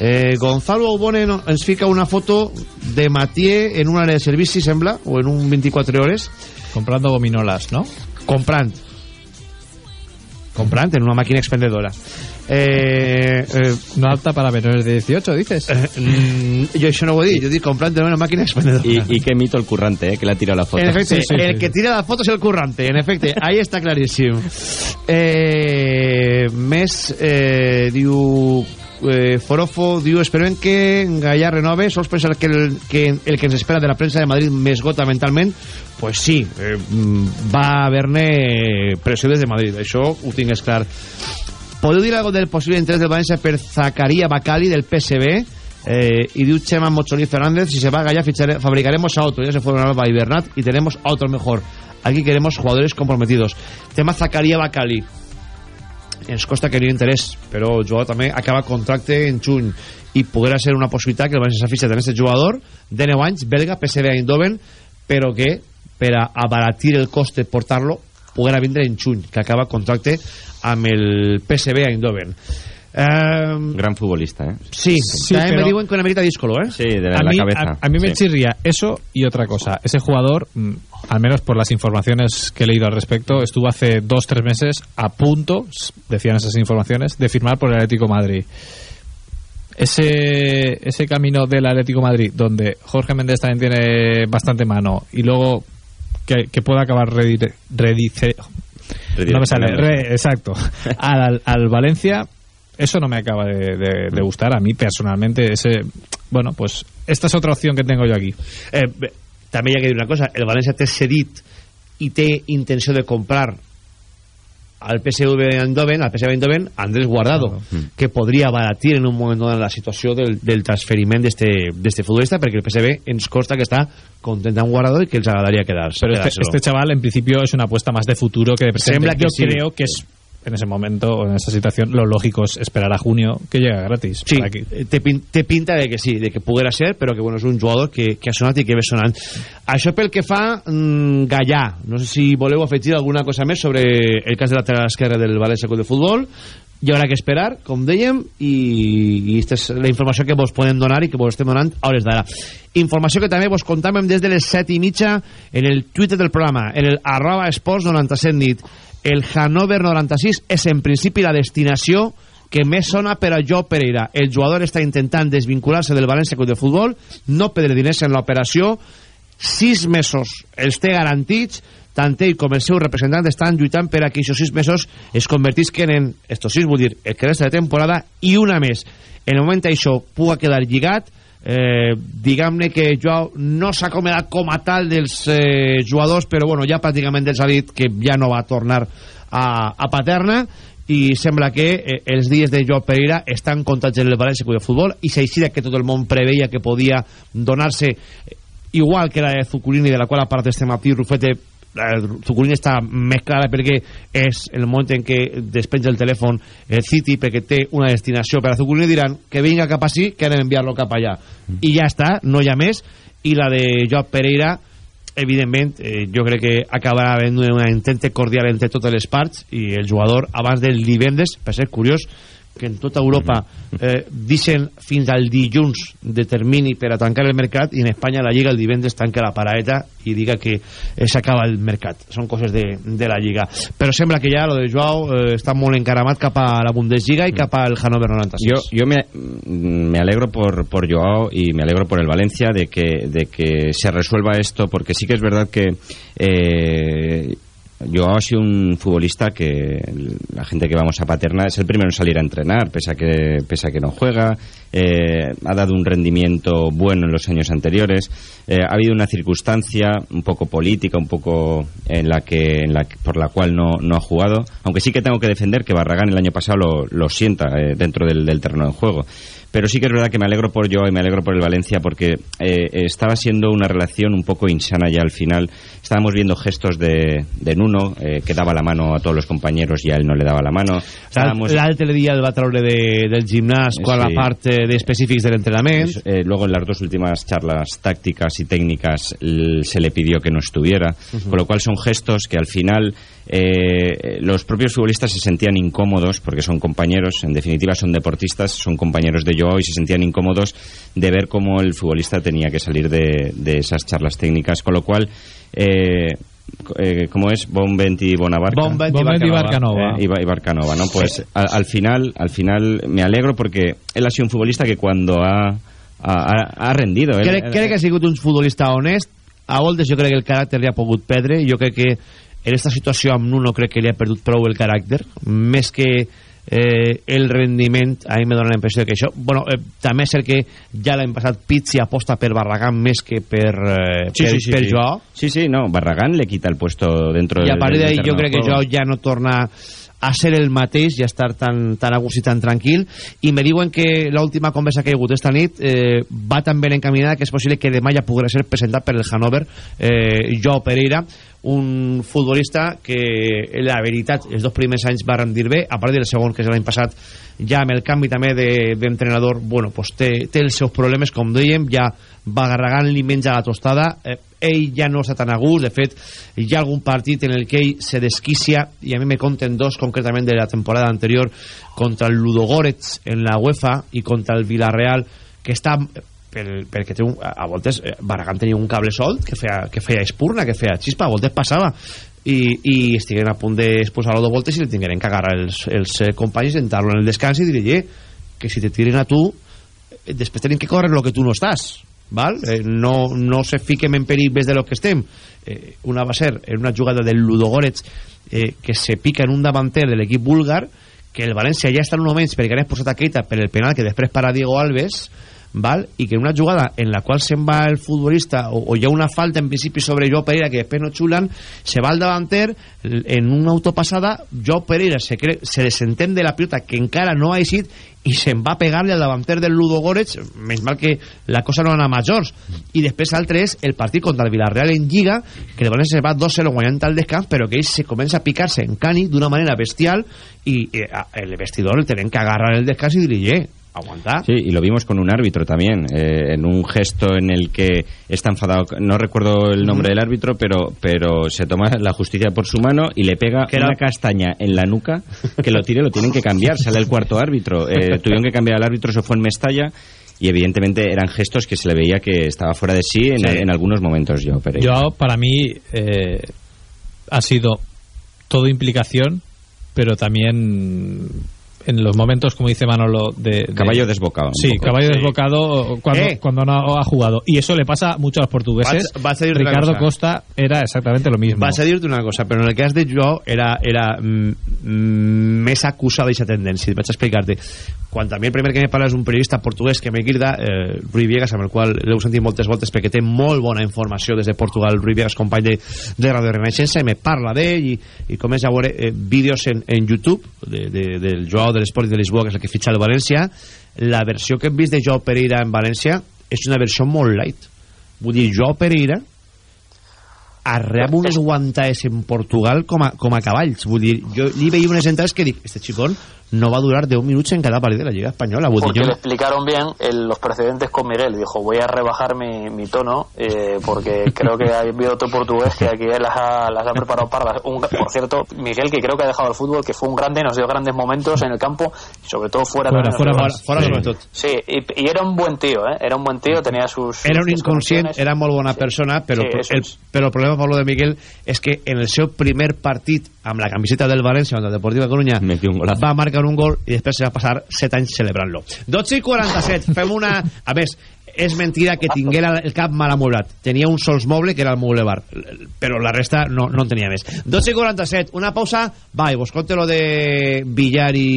Eh, Gonzalo Obone ens fica una foto de Matié en una área de servici, sembla, o en un 24 hores. Comprando gominolas, ¿no? Comprant. Comprant en una máquina expendedora. Eh, eh, no apta para menores de 18, dices. Eh, mm, jo això no ho he dit, jo dic comprant en una màquina expendedora. I, i que mito el currante, eh, que l'ha tirat la foto. En efecte, sí, sí, el sí. que tira la foto és el currante, en efecte, ahí està claríssim. Eh, més, eh, diu eh, Forofo diu esperem que Gallà renove. Sols pensar que el, que el que ens espera de la premsa de Madrid m'esgota mentalment pues sí, eh, va haver-ne pressió des de Madrid això ho tingues clar. Podeu dir algo del possible interès del València per Zacaria Bacali del PSB eh, y diu Chema Mocholí Fernández si se va a Gallà ficharé, fabricaremos a otro. Ya se fueron Alba y Bernat y tenemos a otro mejor. Aquí queremos jugadores comprometidos. Tema Zacaria Bacali ens costa que no hi interès però el jugador també acaba contracte en juny. I poguera ser una possibilitat que el València s'ha en aquest jugador de 9 anys, belga, PSV Eindhoven però que per a abaratir el coste portar-lo poguera vindre en juny que acaba contracte amb el PSV Eindhoven Um, Gran futbolista, ¿eh? Sí, sí también pero... me digo que una merita díscolo, ¿eh? Sí, de a la mí, cabeza. A, a mí me sí. chirría eso y otra cosa. Ese jugador, mm, al menos por las informaciones que he leído al respecto, estuvo hace dos, tres meses a punto, decían esas informaciones, de firmar por el Atlético Madrid. Ese, ese camino del Atlético Madrid, donde Jorge Méndez también tiene bastante mano, y luego que, que pueda acabar redice, redice, no me sale, re, exacto, [laughs] al, al Valencia eso no me acaba de, de, de, gustar a mí personalmente ese bueno pues esta es otra opción que tengo yo aquí eh, també hi ha que dir una cosa el València té cedit i té intenció de comprar al PSV Eindhoven, al PSV Eindhoven Andrés Guardado, -huh. que podria abaratir en un moment donat la situació del, del transferiment d'este futbolista, perquè el PSV ens consta que està content amb Guardado i que els agradaria quedar-se. Pero este, este chaval en principio es una apuesta más de futuro que de presente. Sembla que Yo sí. creo que es en ese momento o en esa situación lo lógico es esperar a junio que llega gratis. Sí, té, pin té pinta de que sí de que poguera ser però que bueno, és un jugador que, que ha sonat i que ve sonant. Això pel que fa mmm, Gallà. No sé si voleu afegir alguna cosa més sobre el cas de lateral esquerre del València Club de Futbol. Hi haurà que esperar, com dèiem i, i aquesta és la informació que vos podem donar i que vos estem donant a hores d'ara. Informació que també vos contàvem des de les set i mitja en el Twitter del programa en el arroba esports 97 nit el Hannover 96 és en principi la destinació que més sona per a Jo Pereira. El jugador està intentant desvincular-se del València Club de Futbol, no perdre diners en l'operació, sis mesos els té garantits, tant ell com el seu representant estan lluitant per a que aquests sis mesos es convertisquen en, estos sis vull dir, el que resta de temporada, i una més. En el moment això puga quedar lligat, eh, diguem-ne que Joao no s'ha acomiadat com a tal dels eh, jugadors però bueno, ja pràcticament els ha dit que ja no va tornar a, a Paterna i sembla que eh, els dies de Joao Pereira estan comptats en el València Club de Futbol i s'així que tot el món preveia que podia donar-se igual que la de Zuculini de la qual a part este matí Rufete Zuculini està més clara perquè és el moment en què despenja el telèfon el City perquè té una destinació per a Zuculini diran que vinga cap així que anem a enviar-lo cap allà mm. i ja està, no hi ha més i la de Joao Pereira evidentment eh, jo crec que acabarà havent una intente cordial entre totes les parts i el jugador abans del divendres per ser curiós que en tota Europa eh, deixen fins al dilluns de termini per a tancar el mercat i en Espanya la Lliga el divendres tanca la paraeta i diga que eh, s'acaba el mercat. Són coses de, de la Lliga. Però sembla que ja lo de Joao eh, està molt encaramat cap a la Bundesliga i cap al Hannover 96 yo, yo me, me alegro por, por Joao y me alegro por el Valencia de que, de que se resuelva esto porque sí que es verdad que eh, Yo ha sido un futbolista que la gente que vamos a Paterna es el primero en salir a entrenar, pese a que, pese a que no juega, eh, ha dado un rendimiento bueno en los años anteriores. Eh, ha habido una circunstancia un poco política, un poco en la que, en la, por la cual no, no ha jugado, aunque sí que tengo que defender que Barragán el año pasado lo, lo sienta eh, dentro del, del terreno de juego pero sí que es verdad que me alegro por yo y me alegro por el Valencia porque eh, estaba siendo una relación un poco insana ya al final. Estábamos viendo gestos de, de Nuno, eh, que daba la mano a todos los compañeros y a él no le daba la mano. Estábamos... L'altre dia el va de, del gimnàs quan sí. la part eh, de, de del entrenamiento. Eh, luego en las dos últimas charlas tácticas y técnicas se le pidió que no estuviera, Ujú. con lo cual son gestos que al final eh, los propios futbolistas se sentían incómodos porque son compañeros, en definitiva son deportistas, son compañeros de Joao y se sentían incómodos de ver cómo el futbolista tenía que salir de, de esas charlas técnicas, con lo cual eh, eh, ¿cómo es? Bon venti Bonabarca. Bon venti Bon venti Barcanova. Eh, y Barcanova, ¿no? Pues al, al final al final me alegro porque él ha sido un futbolista que cuando ha, ha, ha rendido... él- crec, él- crec que ha sigut un futbolista honest a voltes jo crec que el caràcter li ha pogut perdre jo crec que en esta situació amb Nuno crec que li ha perdut prou el caràcter més que eh, el rendiment a mi me dona la impressió que això bueno, eh, també és cert que ja l'any passat Pizzi aposta per Barragán més que per, eh, Sí, per, sí, sí, per sí. Joao Sí, sí, no, Barragán le quita el puesto dentro i a partir d'ahí jo crec que. Joao ja no torna a ser el mateix i a estar tan, tan a gust i tan tranquil i me diuen que l'última conversa que hi ha hagut esta nit eh, va tan ben encaminada que és possible que demà ja pugui ser presentat per el Hannover eh, Joao Pereira un futbolista que la veritat els dos primers anys va rendir bé a partir del segon que és l'any passat ja amb el canvi també de- d'entrenador bueno, pues té, té els seus problemes com dèiem ja Bagarragant li menja la tostada. Eh, ell ja no està tan a gust de fet hi ha algun partit en el que ell se desquicia i a mi me conten dos concretament de la temporada anterior contra el Ludogorets en la UEFA i contra el Villarreal que està per, perquè té un, a voltes eh, Barragán tenia un cable solt que feia, que feia espurna, que feia xispa, a voltes passava i, i estigueren a punt d'expulsar-lo dos voltes i li tingueren que agarrar els, els eh, companys sentar-lo en el descans i dir que si te tiren a tu eh, després tenen que córrer lo que tu no estàs val? Eh, no, no se fiquem en perill des de lo que estem eh, una va ser en una jugada del Ludogorets eh, que se pica en un davanter de l'equip búlgar que el València ja està en un moment perquè han expulsat a Keita per el penal que després para Diego Alves val? i que en una jugada en la qual se'n va el futbolista o, o hi ha una falta en principi sobre Joao Pereira que després no xulen se va al davanter en una autopassada Joao Pereira se, cre se desentén de la pilota que encara no ha eixit i se'n va pegar-li al davanter del Ludo Goretz menys mal que la cosa no anava a majors i després l'altre és el partit contra el Villarreal en Lliga que el València se va 2-0 guanyant al descans però que se comença a picar-se en cani d'una manera bestial i eh, el vestidor el tenen que agarrar el descans i dir eh, aguantar Sí, y lo vimos con un árbitro también, eh, en un gesto en el que está enfadado, no recuerdo el nombre del árbitro, pero pero se toma la justicia por su mano y le pega era- una castaña en la nuca, que lo tire, lo tienen que cambiar, sale el cuarto árbitro. Eh, [laughs] tuvieron que cambiar al árbitro, eso fue en Mestalla, y evidentemente eran gestos que se le veía que estaba fuera de sí en, Sí. en algunos momentos yo, pero Joao, para mí, eh, ha sido todo implicación, pero también en los momentos, como dice Manolo, de... de- Caballo desbocado. Sí, poco. caballo Sí. desbocado cuando, Eh. cuando no ha jugado. Y eso le pasa mucho a los portugueses. Vaig- vaig a Ricardo. Costa era exactamente lo mismo. Vas a dir-te una cosa, però en el cas de Joao era, era mm, mm, més acusada d'aquesta tendència. Vaig a explicar-te. Quan també el primer que me parla és un periodista portuguès que me guirda, eh, Rui Viegas, amb el qual l'heu sentit moltes voltes perquè té molt bona informació des de Portugal. Rui Viegas, company de, de Radio Renaixença, i me parla d'ell i, i comença a veure eh, vídeos en, en YouTube de, de, del Joao de l'Esport de Lisboa, que és el que fitxa el València. La versió que hem vist de Joao Pereira en València és una versió molt light. Vull dir, Joao Pereira arreba unes guantades en Portugal com a, com a cavalls vull dir, jo li veia unes entrades que dic este xicón no va durar 10 minuts en cada partit de la Lliga Espanyola vull Porque dir, le explicaron bien el- los precedentes con Miguel. Dijo, voy a rebajar mi, mi tono eh, porque [laughs] creo que ha habido otro portugués que aquí las ha, las ha preparado pardas. Un- por cierto, Miguel, que creo que ha dejado el fútbol, que fue un grande, nos dio grandes momentos en el campo, sobre todo fuera. Fuera, fuera. Fuera, sí. sobretot. Sí, y, y era un buen tío, ¿eh? Era un buen tío, tenía sus... era un inconscient, era molt bona persona però, Sí, el, però el problema Pablo de Miguel és que en el seu primer partit amb la camiseta del València contra el Deportiu de Coruña va marcar un gol i després se va passar 7 anys celebrant-lo. 12 i 47, [laughs] fem una a més, és mentida que tinguera el cap mal amueblat. Tenia un sols moble que era el moble bar. Però la resta no, no en tenia més. 12 i 47, una pausa. Va, i vos conte lo de Villar i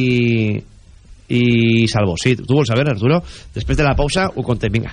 i Salvo, sí, tu vols saber Arturo? després de la pausa ho contem, vinga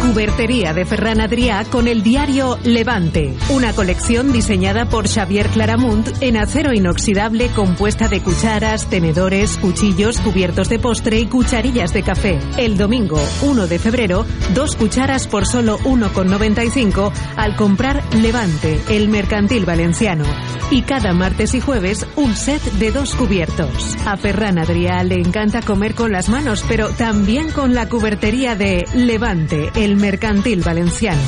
Cubertería de Ferran Adrià con el diario Levante. Una colección diseñada por Xavier Claramunt en acero inoxidable compuesta de cucharas, tenedores, cuchillos, cubiertos de postre y cucharillas de café. El domingo 1 de febrero, dos cucharas por solo 1,95 al comprar Levante, el mercantil valenciano. Y cada martes y jueves, un set de dos cubiertos. A Ferran Adrià le encanta comer con las manos, pero también con la cubertería de Levante, el mercantil valenciano.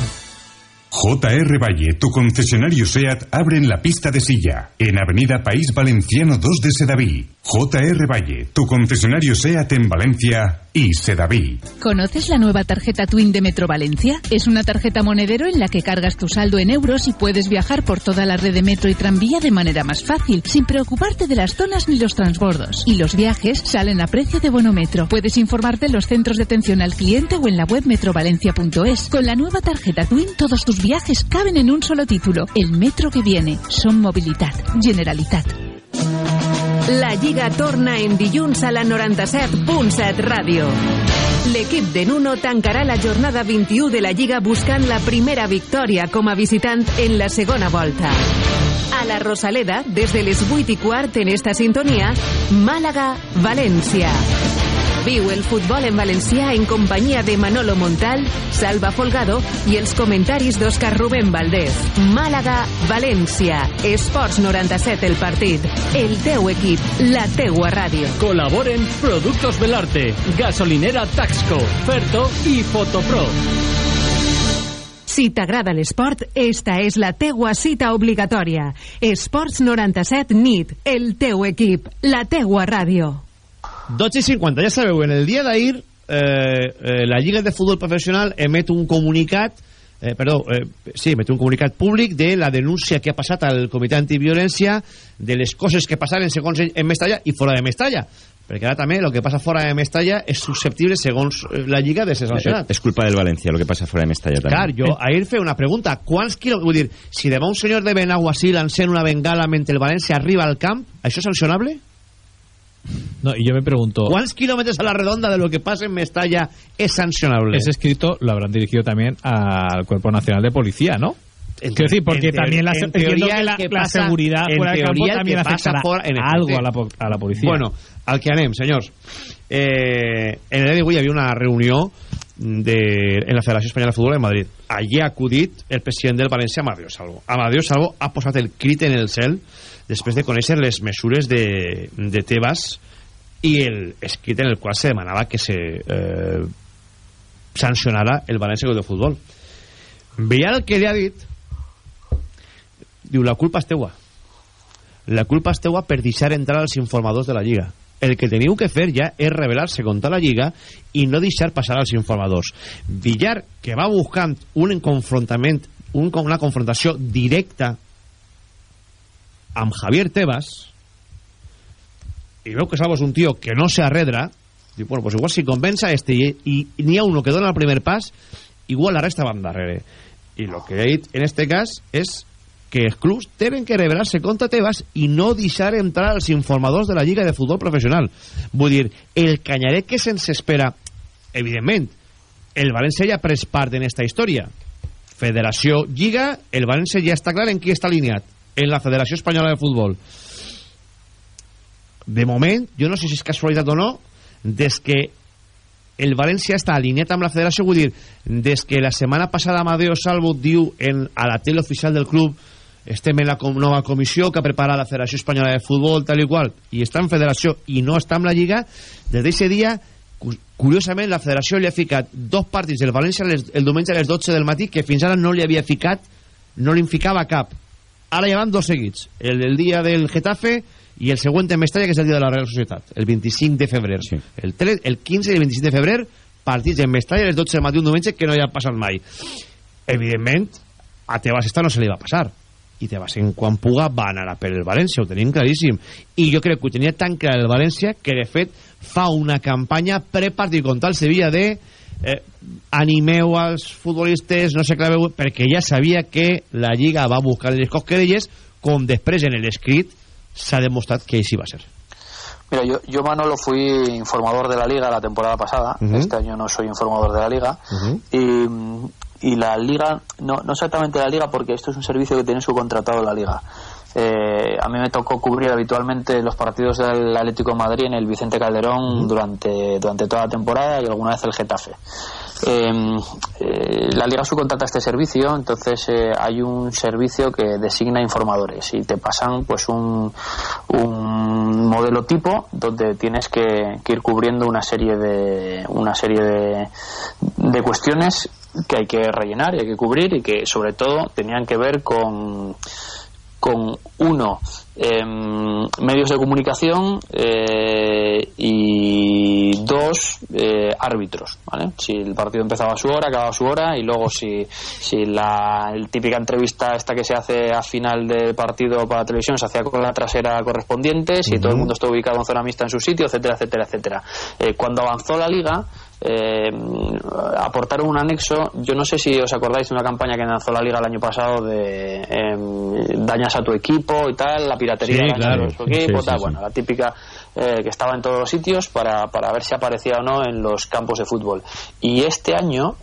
JR Valle, tu concesionario SEAT, abre en la pista de silla, en Avenida País Valenciano 2 de Sedaví. JR Valle, tu concesionario SEAT en Valencia y Sedaví. ¿Conoces la nueva tarjeta Twin de Metro Valencia? Es una tarjeta monedero en la que cargas tu saldo en euros y puedes viajar por toda la red de metro y tranvía de manera más fácil, sin preocuparte de las zonas ni los transbordos. Y los viajes salen a precio de bonometro. Puedes informarte en los centros de atención al cliente o en la web metrovalencia.es. Con la nueva tarjeta Twin, todos tus viajes caben en un solo título. El metro que viene. Son movilidad. Generalitat. La Lliga torna en dilluns a la 97.7 Ràdio. L'equip de Nuno tancarà la jornada 21 de la Lliga buscant la primera victòria com a visitant en la segona volta. A la Rosaleda, des de les 8 i quart en esta sintonia, Màlaga-València. Viu el futbol en valencià en companyia de Manolo Montal, Salva Folgado i els comentaris d'Òscar Rubén Valdés. Màlaga-València. Esports 97 el partit. El teu equip, la teua ràdio. Colaboren Productos Belarte, Gasolinera Taxco, Ferto i Fotopro. Si t'agrada l'esport, esta és la teua cita obligatòria. Esports 97 NIT, el teu equip, la teua ràdio. 12 y 50, ya sabeu, en el dia d'ahir eh, eh, la Lliga de Futbol Professional emet un comunicat eh, perdó, eh, sí, emet un comunicat públic de la denúncia que ha passat al Comitè Antiviolència de les coses que passaren segons en Mestalla i fora de Mestalla perquè ara també el que passa fora de Mestalla és susceptible segons eh, la Lliga de ser sancionat Es culpa del Valencia lo que pasa fuera de Mestalla también. Clar, jo ahir feia una pregunta. Quants quilòmetres... Vull dir, si demà un senyor de Benaguasil encén una bengala mentre el València arriba al camp, això és sancionable? No, y yo me pregunto... ¿Cuántos kilómetros a la redonda de lo que pasa en Mestalla es sancionable? Ese escrito lo habrán dirigido también al Cuerpo Nacional de Policía, ¿no? En Quiero decir, porque también la, teoría que seguridad en fuera del campo teoría el también afectará en algo a la, a la policía. Bueno, al que anem, senyors. Eh, en el dia d'avui hi havia una reunió de, en la Federació Espanyola de Futbol de Madrid. Allí ha acudit el president del València, Amadeo Salvo. Amadeo Salvo ha posat el crit en el cel després de conèixer les mesures de, de Tebas i el escrit en el qual se demanava que se eh, sancionara el València de Futbol. Veia el que li ha dit diu, la culpa és teua. La culpa és teua per deixar entrar els informadors de la Lliga. El que teniu que fer ja és rebel·lar-se contra la Lliga i no deixar passar als informadors. Villar, que va buscant un confrontament un, una confrontació directa amb Javier Tebas i veu que Salvo és un tio que no se arredra diu, bueno, pues igual si convença este i, i n'hi ha uno que dona el primer pas igual la resta van darrere i el que he dit en este cas és que els clubs tenen que revelar-se contra Tebas i no deixar entrar els informadors de la Lliga de Futbol Professional. Vull dir, el canyaret que se'ns espera, evidentment, el València ja pres part en esta història. Federació Lliga, el València ja està clar en qui està alineat, en la Federació Espanyola de Futbol. De moment, jo no sé si és casualitat o no, des que el València està alineat amb la federació, vull dir, des que la setmana passada Amadeo Salvo diu en, a la tele oficial del club estem en la com, nova comissió que ha preparat la Federació Espanyola de Futbol, tal i qual, i està en federació i no està en la Lliga, des d'aquest dia, cu- curiosament, la federació li ha ficat dos partits del València les, el diumenge a les 12 del matí, que fins ara no li havia ficat, no li ficava cap. Ara ja van dos seguits, el del dia del Getafe i el següent en Mestalla, que és el dia de la Real Societat, el 25 de febrer. Sí. El, 3, el 15 i el 25 de febrer, partits en Mestalla a les 12 del matí un diumenge que no hi ha passat mai. Evidentment, a Tebas esta no se li va passar i Tebas en quan puga va anar a per el València, ho tenim claríssim i jo crec que ho tenia tan clar el València que de fet fa una campanya prepartit contra el Sevilla de eh, animeu als futbolistes no se claveu, perquè ja sabia que la Lliga va buscar les cosquerelles com després en l'escrit s'ha demostrat que així va ser Mira, yo, yo Manolo fui informador de la liga la temporada pasada, Ujú. este año no soy informador de la liga, y, y la liga, no, no exactamente la liga porque esto es un servicio que tiene subcontratado la liga. Eh, a mí me tocó cubrir habitualmente los partidos del Atlético de Madrid en el Vicente Calderón durante, durante toda la temporada y alguna vez el Getafe. Eh, eh, la liga subcontrata este servicio, entonces eh, hay un servicio que designa informadores y te pasan pues un, un modelo tipo donde tienes que, que ir cubriendo una serie de una serie de, de cuestiones que hay que rellenar y hay que cubrir y que sobre todo tenían que ver con con uno em, medios de comunicación eh, y dos eh, árbitros ¿vale? si el partido empezaba a su hora acababa a su hora y luego si, si la el típica entrevista esta que se hace a final del partido para la televisión se hacía con la trasera correspondiente si todo el mundo está ubicado en zona mixta en su sitio etcétera etcétera etcétera Eh, cuando avanzó la liga eh, aportaron un anexo. Yo no sé si os acordáis de una campaña que lanzó la Liga el año pasado de em, dañas a tu equipo y tal, la piratería Sí, claro. a tu equipo, Sí, tal. sí, bueno, la típica eh, que estaba en todos los sitios para, para ver si aparecía o no en los campos de fútbol. Y este año,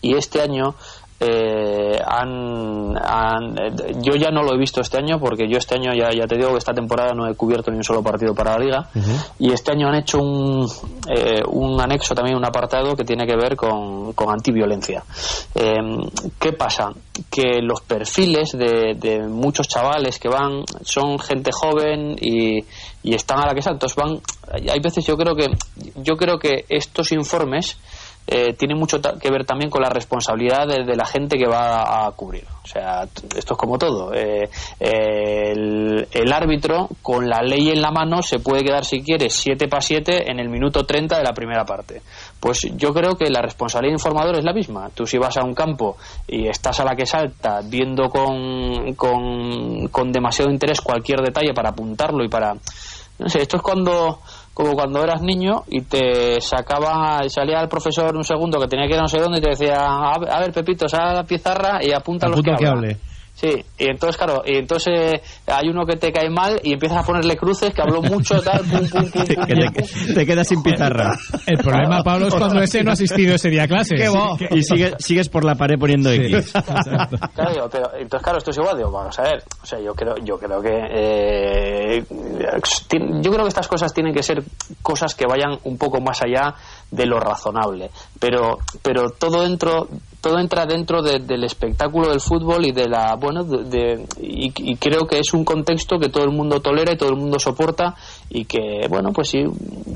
y este año eh, han, han- eh, yo ya no lo he visto este año porque yo este año ya, ya te digo que esta temporada no he cubierto ni un solo partido para la liga. Y este año han hecho un, eh, un anexo también un apartado que tiene que ver con, con antiviolencia. Eh, ¿qué pasa? que los perfiles de, de muchos chavales que van son gente joven y, y están a la que entonces van. Hay veces yo creo que yo creo que estos informes eh, tiene mucho que ver también con la responsabilidad de, la gente que va a cubrir. O sea, esto es como todo. Eh, el, el árbitro, con la ley en la mano, se puede quedar, si quiere, 7 para 7 en el minuto 30 de la primera parte. Pues yo creo que la responsabilidad del informador es la misma. Tú si vas a un campo y estás a la que salta viendo con, con, con demasiado interés cualquier detalle para apuntarlo y para... No sé, esto es cuando como cuando eras niño y te sacaba y salía el profesor un segundo que tenía que ir a no sé dónde y te decía a ver, Pepito sal a la pizarra y apunta los Apunta que, que hablan". hable. Sí, y entonces, claro, y entonces eh, hay uno que te cae mal y empiezas a ponerle cruces, que habló mucho, [laughs] tal, pum, pum, pum, te, te quedas sin pizarra. El problema, Pablo, es cuando ese no ha asistido ese día a clase. Qué bo. Y sigue, sigues por la pared poniendo X. Claro, digo, pero entonces claro, esto es igual, digo, vamos a ver, o sea, yo creo, yo creo que eh, ti- yo creo que estas cosas tienen que ser cosas que vayan un poco más allá de lo razonable, pero pero todo dentro todo entra dentro de- del espectáculo del fútbol y de la bueno de, de- y, y creo que es un contexto que todo el mundo tolera y todo el mundo soporta y que bueno pues si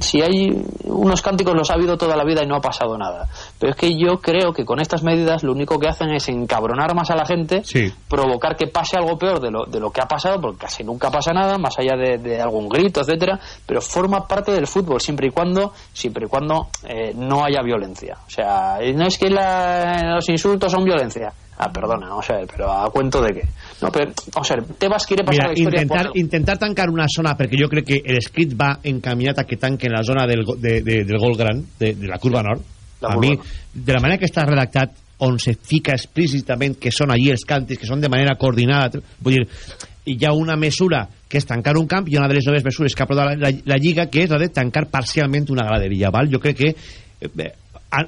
si hay unos cánticos los ha habido toda la vida y no ha pasado nada. Pero es que yo creo que con estas medidas lo único que hacen es encabronar más a la gente provocar que pase algo peor de lo, de lo que ha pasado porque casi nunca pasa nada más allá de, de algún grito etcétera pero forma parte del fútbol siempre y cuando siempre y cuando eh, no haya violencia. O sea no es que la- los insultos son violencia. Ah perdona a ver pero a cuento de qué no vamos a ver Tebas quiere pasar Mira, la historia intentar, por- intentar tancar una zona, perquè jo crec que l'escrit va encaminat a que tanquen la zona del, de, de, del gol gran, de, de la curva nord. La a mi, de la manera que està redactat, on se fica explícitament que són allí els càntics, que són de manera coordinada, vull dir, hi ha una mesura que és tancar un camp i una de les noves mesures que ha aprovat la, la, la Lliga que és la de tancar parcialment una graderia val? jo crec que eh,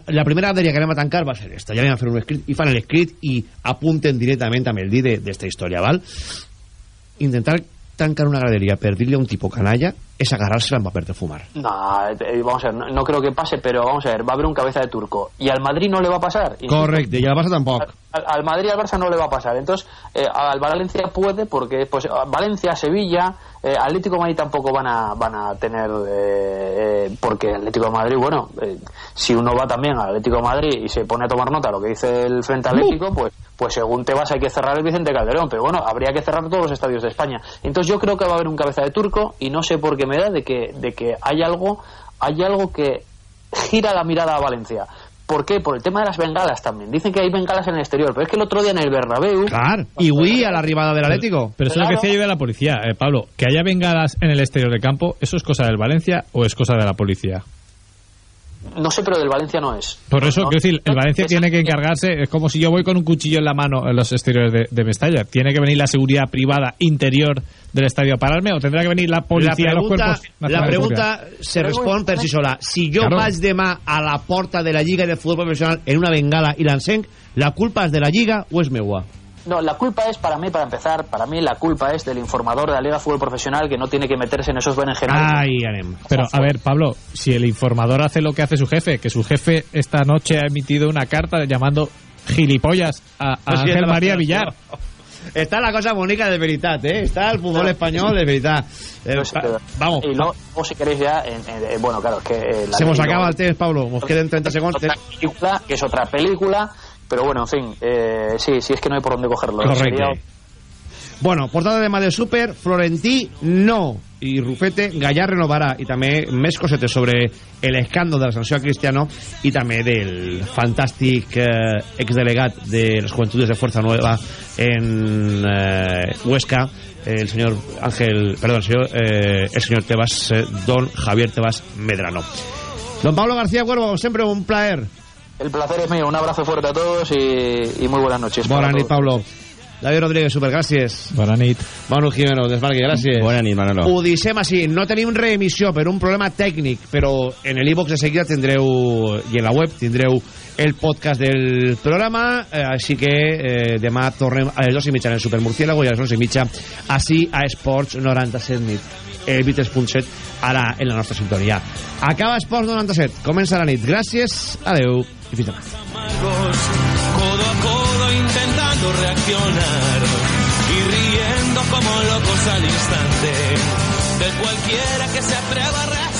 la primera graderia que anem a tancar va ser esta ja anem a fer un escrit i fan l'escrit i apunten directament amb el dit de- d'esta història val? intentar tancar una graderia per dir-li a un tipo canalla és agarrar-se amb paper de fumar No, eh, vamos a ver, no, no creo que pase, pero vamos a ver, va a haber un cabeza de turco. ¿Y al Madrid no le va a pasar? Correcte, i a la Barça tampoc Al, al Madrid y al Barça no le va a pasar. Entonces, eh, al Valencia puede, porque pues Valencia, Sevilla, eh, Atlético de Madrid tampoco van a, van a tener, eh, eh, porque Atlético de Madrid, bueno, eh, si uno va también al Atlético de Madrid y se pone a tomar nota de lo que dice el Frente Atlético, pues, pues según te vas hay que cerrar el Vicente Calderón. Pero bueno, habría que cerrar todos los estadios de España. Entonces yo creo que va a haber un cabeza de turco y no sé por qué me da de que, de que hay algo, hay algo que gira la mirada a Valencia. ¿Por qué? Por el tema de las bengalas también. Dicen que hay bengalas en el exterior, pero es que el otro día en el Bernabéu... Clar, i avui a l'arribada de l'Atlético Pero eso es lo que decía yo de la policía, eh, Pablo. Que haya bengalas en el exterior del campo, ¿eso es cosa del Valencia o es cosa de la policía? No sé, pero del Valencia no es. Por eso, No, quiero decir, el Valencia es- tiene que encargarse, es como si yo voy con un cuchillo en la mano en los exteriores de, de Mestalla. ¿Tiene que venir la seguridad privada interior del estadio a pararme o tendrá que venir la La policía los pregunta, cuerpos la pregunta se respon per si sola. Si jo Claro. vaig demà a la porta de la Lliga de Futbol Professional en una bengala i l'encenc, la culpa és de la Lliga o és meua? No, la culpa es, para mí, para empezar, para mí la culpa es del informador de la Liga de Fútbol Profesional que no tiene que meterse en esos berenjenales. Ahí anem. Pero, a ver, Pablo, si el informador hace lo que hace su jefe, que su jefe esta noche ha emitido una carta llamando gilipollas a, Ángel María. Villar. [laughs] Està la cosa bonica de veritat, eh? Està el futbol espanyol de veritat. Eh, No sé, pero- vamos, Y luego, si queréis ya, en- en- eh, bueno, claro, es que... eh, la se nos acaba el temps, Pablo. Nos queden 30 segundos. otra película, que es otra película, pero bueno, en fin, eh, sí, sí es que no hay por dónde cogerlo. Correcte. Sería- Bueno, portada de mà de Super, Florentí no. I Rufete, Gallà renovarà. I també més cosetes sobre l'escàndol de la sanció a Cristiano i també del fantàstic eh, exdelegat de les Juventudes de Fuerza Nueva en eh, Huesca, eh, el señor Ángel, perdón, el señor, eh, el señor Tebas, eh, don Javier Tebas Medrano. Don Pablo García Cuervo, como siempre, un placer. El placer es mío. Un abrazo fuerte a todos y, y muy buenas noches. nit, todos. Pablo. David Rodríguez, super, gràcies. Bona nit. Manu Jimeno, Desmarque, gràcies. Bona nit, Manolo. Ho deixem així, no tenim reemissió per un problema tècnic, però en el iVox de seguida tindreu, i en la web tindreu el podcast del programa, eh, així que eh, demà tornem a les dues i mitja en el Supermurciélago i a les onze i mitja així a Esports 97 nit, el Vites.set, ara en la nostra sintonia. Acaba Esports 97, comença la nit. Gràcies, adeu fins demà. codo a codo intentando reaccionar y riendo como locos al instante de cualquiera que se atreva a reaccionar.